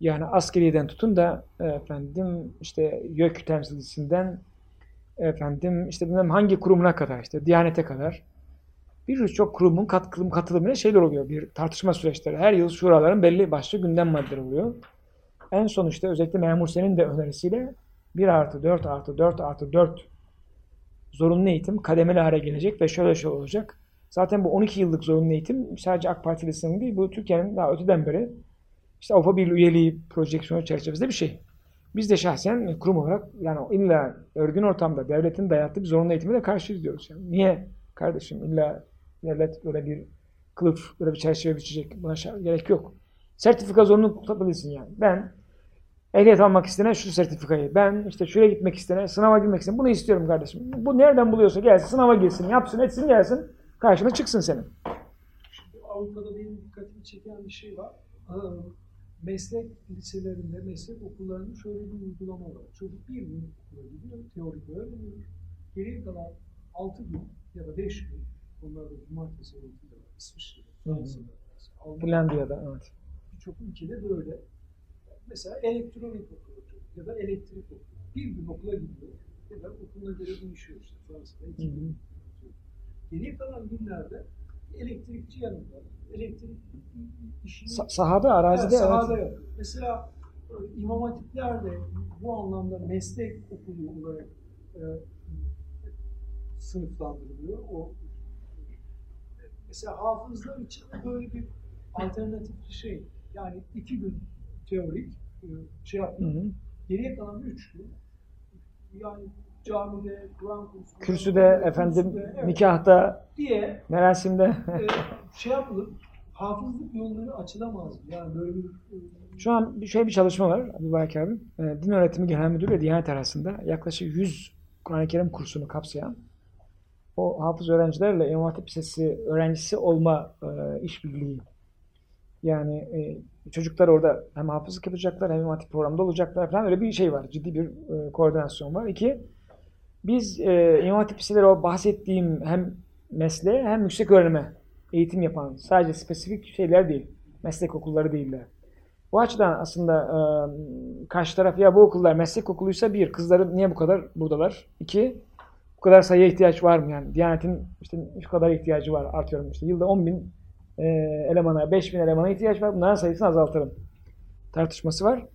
yani askeriyeden tutun da e, efendim işte YÖK temsilcisinden efendim işte bilmem hangi kurumuna kadar işte Diyanete kadar birçok kurumun katkı, katılımıyla şeyler oluyor. Bir tartışma süreçleri. Her yıl şuraların belli başlı gündem maddeleri oluyor. En son işte özellikle Memur Sen'in de önerisiyle 1 artı 4 artı 4 artı 4 zorunlu eğitim kademeli hale gelecek ve şöyle şöyle olacak. Zaten bu 12 yıllık zorunlu eğitim sadece AK Partili sınırı değil, bu Türkiye'nin daha öteden beri işte Avrupa Birliği üyeliği projeksiyonu çerçevesinde bir şey. Biz de şahsen kurum olarak yani illa örgün ortamda devletin dayattığı bir zorunlu eğitime de karşıyız diyoruz. Yani niye kardeşim illa devlet böyle bir kılıf, böyle bir çerçeve biçecek buna gerek yok. Sertifika zorunlu tutabilirsin yani. Ben ehliyet almak istenen şu sertifikayı, ben işte şuraya gitmek istenen, sınava girmek istenen bunu istiyorum kardeşim. Bu nereden buluyorsa gelsin, sınava girsin, yapsın, etsin, gelsin, karşına çıksın senin. Avrupa'da benim dikkatimi çeken bir şey var. Meslek liselerinde, meslek okullarında şöyle bir uygulama var. Çocuk bir gün okula gidiyor, teorik öğreniyor. Geriye kalan 6 gün ya da 5 gün, bunlar da cumartesi eğitimi de var. İsviçre'de, Fransa'da, Almanya'da, Finlandiya'da evet. birçok ülkede böyle. Mesela elektronik okuyor ya da elektrik okuyor. Bir gün okula gidiyor ya da okuluna göre değişiyor işte Fransa'da. iki gün. Geriye kalan günlerde elektrikçi yanında elektrik işini Sa- sahada, arazide Evet, sahada evet. yapıyor. Mesela e, İmam Hatipler de bu anlamda meslek okulu olarak e, sınıflandırılıyor. O mesela hafızlar için böyle bir alternatif bir şey. Yani iki gün teorik e, şey hı. Geriye kalan üç gün yani camide, Kur'an kursunda, Kürsüde, efendim, evet, nikahta, diye merasimde. e, şey yapılıp hafızlık yolları açılamaz? Yani böyle bir e, Şu an bir- şöyle bir çalışma var Abu Bakir abi. Ee, Din Öğretimi Genel Müdürü ve Diyanet arasında yaklaşık 100 Kur'an-ı Kerim kursunu kapsayan o hafız öğrencilerle İmam Hatip Lisesi öğrencisi olma e, işbirliği. Yani e, çocuklar orada hem hafızlık yapacaklar hem İmam Hatip programda olacaklar falan öyle bir şey var. Ciddi bir e, koordinasyon var. İki, biz e, İmam Hatip Liseleri o bahsettiğim hem mesleğe hem yüksek öğrenime eğitim yapan sadece spesifik şeyler değil. Meslek okulları değiller. Bu açıdan aslında e, karşı taraf ya bu okullar meslek okuluysa bir, kızların niye bu kadar buradalar? İki, bu kadar sayıya ihtiyaç var mı yani? Diyanet'in işte şu kadar ihtiyacı var artıyorum işte yılda 10 bin e, elemana, 5 bin elemana ihtiyaç var. Bunların sayısını azaltalım. Tartışması var.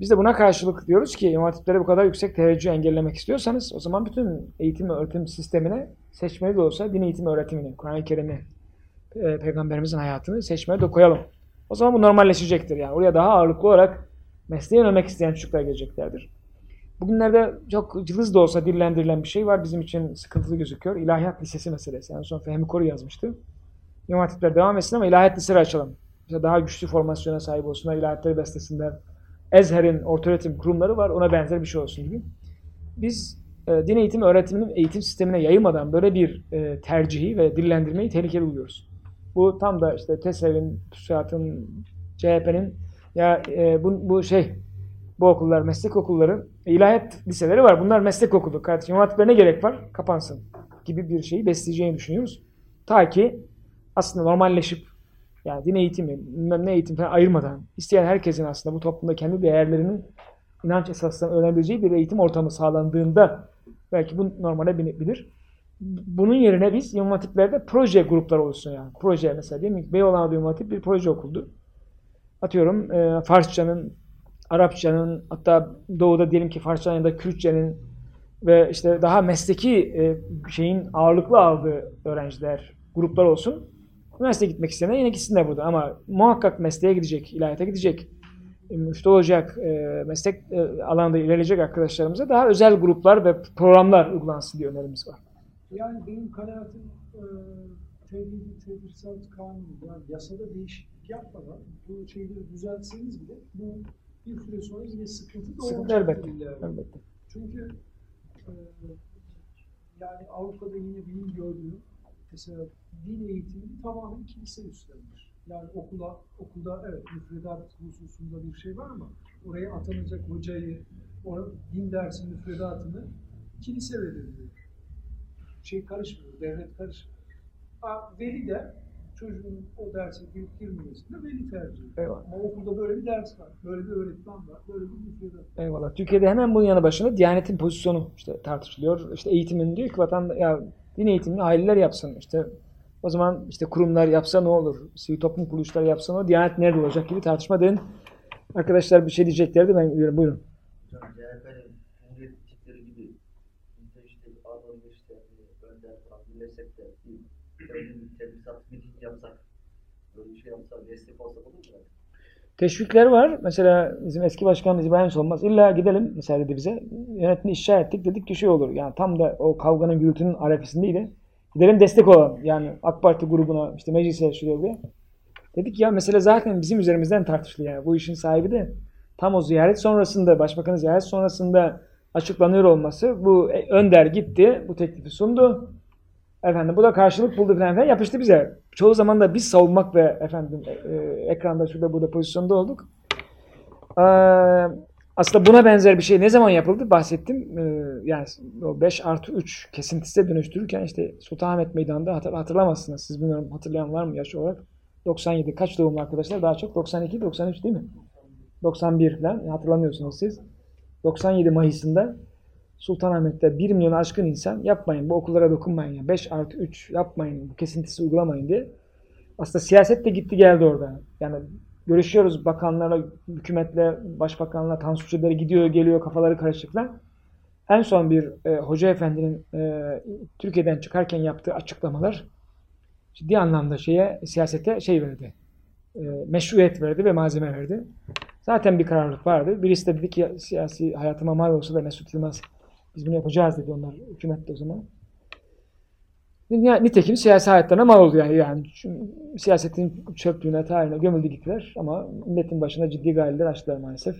Biz de buna karşılık diyoruz ki İmam Hatiplere bu kadar yüksek teveccüh engellemek istiyorsanız o zaman bütün eğitim ve öğretim sistemine seçmeli de olsa din eğitimi öğretimini, Kur'an-ı Kerim'i, e, Peygamberimizin hayatını seçmeye de koyalım. O zaman bu normalleşecektir yani. Oraya daha ağırlıklı olarak mesleğe yönelmek isteyen çocuklar geleceklerdir. Bugünlerde çok cılız da olsa dillendirilen bir şey var. Bizim için sıkıntılı gözüküyor. İlahiyat Lisesi meselesi. En son Fehmi Koru yazmıştı. İmam Hatipler devam etsin ama ilahiyat liseleri açalım. Mesela daha güçlü formasyona sahip olsunlar. İlahiyatları beslesinler. Ezher'in ortaöğretim kurumları var. Ona benzer bir şey olsun gibi. Biz e, din eğitimi öğretiminin eğitim sistemine yayılmadan böyle bir e, tercihi ve dillendirmeyi tehlikeli buluyoruz. Bu tam da işte TESEV'in, TÜSİAD'ın, CHP'nin ya e, bu, bu şey bu okullar meslek okulları, ilahiyat liseleri var. Bunlar meslek okulu. Kardeşim İmam Hatiplerine gerek var? Kapansın. Gibi bir şeyi besleyeceğini düşünüyoruz. Ta ki aslında normalleşip yani din eğitimi, ne eğitim falan ayırmadan isteyen herkesin aslında bu toplumda kendi değerlerinin inanç esaslarını öğrenebileceği bir eğitim ortamı sağlandığında belki bu normale binebilir. Bunun yerine biz İmam Hatiplerde proje grupları olsun yani. Proje mesela değil mi? Beyoğlu İmam bir proje okuldu. Atıyorum e, Farsçanın, Arapçanın hatta doğuda diyelim ki Farsçanın ya da Kürtçenin ve işte daha mesleki e, şeyin ağırlıklı aldığı öğrenciler, gruplar olsun. Üniversiteye gitmek isteyenler yine gitsin de burada ama muhakkak mesleğe gidecek, ilahiyata gidecek, e, müftü olacak, e, meslek e, alanında ilerleyecek arkadaşlarımıza daha özel gruplar ve programlar uygulansın diye önerimiz var. Yani benim kanaatim e, tevhidi tedrisat kanunu yani yasada değişiklik yapmadan bu şeyleri düzeltseniz bile bu bir süre sonra yine sıkıntı Sıkıntı doğuracaktır elbette. elbette. Çünkü e, yani Avrupa'da yine benim gördüğüm mesela din eğitimi tamamen kilise üstlenmiş. Yani okula, okulda evet müfredat hususunda bir şey var ama oraya atanacak hocayı, o din dersi müfredatını kilise belirliyor. Şey karışmıyor, devlet karışmıyor. Ha, veli de çocuğun o derse girip girmemesinde veli tercih ediyor. Eyvallah. Ama okulda böyle bir ders var, böyle bir öğretmen var, böyle bir müfredat. Eyvallah. Türkiye'de hemen bunun yanı başında Diyanet'in pozisyonu işte tartışılıyor. İşte eğitimin diyor ki vatan ya din eğitimini aileler yapsın. İşte o zaman işte kurumlar yapsa ne olur? Sivil toplum kuruluşları yapsa ne olur? Diyanet nerede olacak gibi tartışma derin. Arkadaşlar bir şey diyeceklerdi ben. Buyurun. Hocam CHP'nin Cumhuriyet tipleri gibi biz de işte Anadolu işte e, önder falan birleşsek de bir tevhid tedrisat miting yapsak böyle bir şey yapsak destek olsak olur mu? Teşvikler var. Mesela bizim eski başkanımız İbrahim Solmaz illa gidelim mesela dedi bize. Yönetimi işaret ettik dedik ki şey olur. Yani tam da o kavganın gürültünün arefesindeydi. Gidelim destek olalım. Yani AK Parti grubuna işte meclise şuraya buraya. Dedik ya mesele zaten bizim üzerimizden tartışılıyor. Yani bu işin sahibi de tam o ziyaret sonrasında başbakanın ziyaret sonrasında açıklanıyor olması bu e, Önder gitti bu teklifi sundu. Efendim bu da karşılık buldu falan filan yapıştı bize. Çoğu zaman da biz savunmak ve efendim e, e, ekranda şurada burada pozisyonda olduk. Ee, aslında buna benzer bir şey ne zaman yapıldı bahsettim. Ee, yani o 5 artı 3 kesintisize dönüştürürken işte Sultanahmet Meydanı'nda hatır, hatırlamazsınız. Siz bilmiyorum hatırlayan var mı yaş olarak? 97 kaç doğumlu arkadaşlar? Daha çok 92, 93 değil mi? 91 falan hatırlamıyorsunuz siz. 97 Mayıs'ında Sultanahmet'te 1 milyon aşkın insan yapmayın bu okullara dokunmayın. ya 5 artı 3 yapmayın bu kesintisi uygulamayın diye. Aslında siyaset de gitti geldi orada. Yani görüşüyoruz bakanlarla, hükümetle, başbakanla, Tansu Çiller'e gidiyor geliyor kafaları karışık falan. En son bir e, hoca efendinin e, Türkiye'den çıkarken yaptığı açıklamalar ciddi anlamda şeye siyasete şey verdi. E, meşruiyet verdi ve malzeme verdi. Zaten bir kararlılık vardı. Birisi de dedi ki siyasi hayatıma mal olsa da Mesut Yılmaz Biz bunu yapacağız dedi onlar hükümet de o zaman. Nitekim siyasi hayatlarına mal oldu yani. yani siyasetin çöplüğüne, tarihine gömüldü gittiler ama milletin başına ciddi gayreler açtılar maalesef.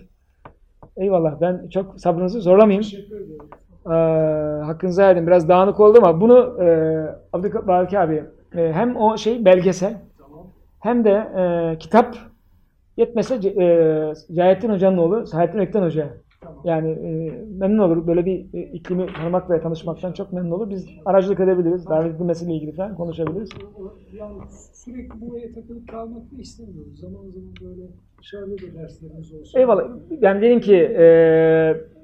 Eyvallah ben çok sabrınızı zorlamayayım. Ee, hakkınızı verdim. Biraz dağınık oldu ama bunu e, Abdülbaki abi e, hem o şey belgesel hem de e, kitap yetmese e, Cahittin Hoca'nın oğlu Sahettin Ökten Hoca. Yani e, memnun olur. Böyle bir e, iklimi tanımak ve tanışmaktan çok memnun olur. Biz aracılık edebiliriz. Davet edilmesiyle ilgili falan konuşabiliriz. Yani sürekli buraya takılıp kalmak da istemiyoruz. Zaman zaman böyle dışarıda da derslerimiz olsun. Eyvallah. Yani dedim ki e,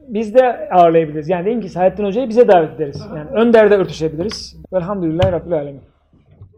biz de ağırlayabiliriz. Yani dedim ki Sahettin Hoca'yı bize davet ederiz. Yani Önder'de örtüşebiliriz. Velhamdülillah Rabbil Alemin.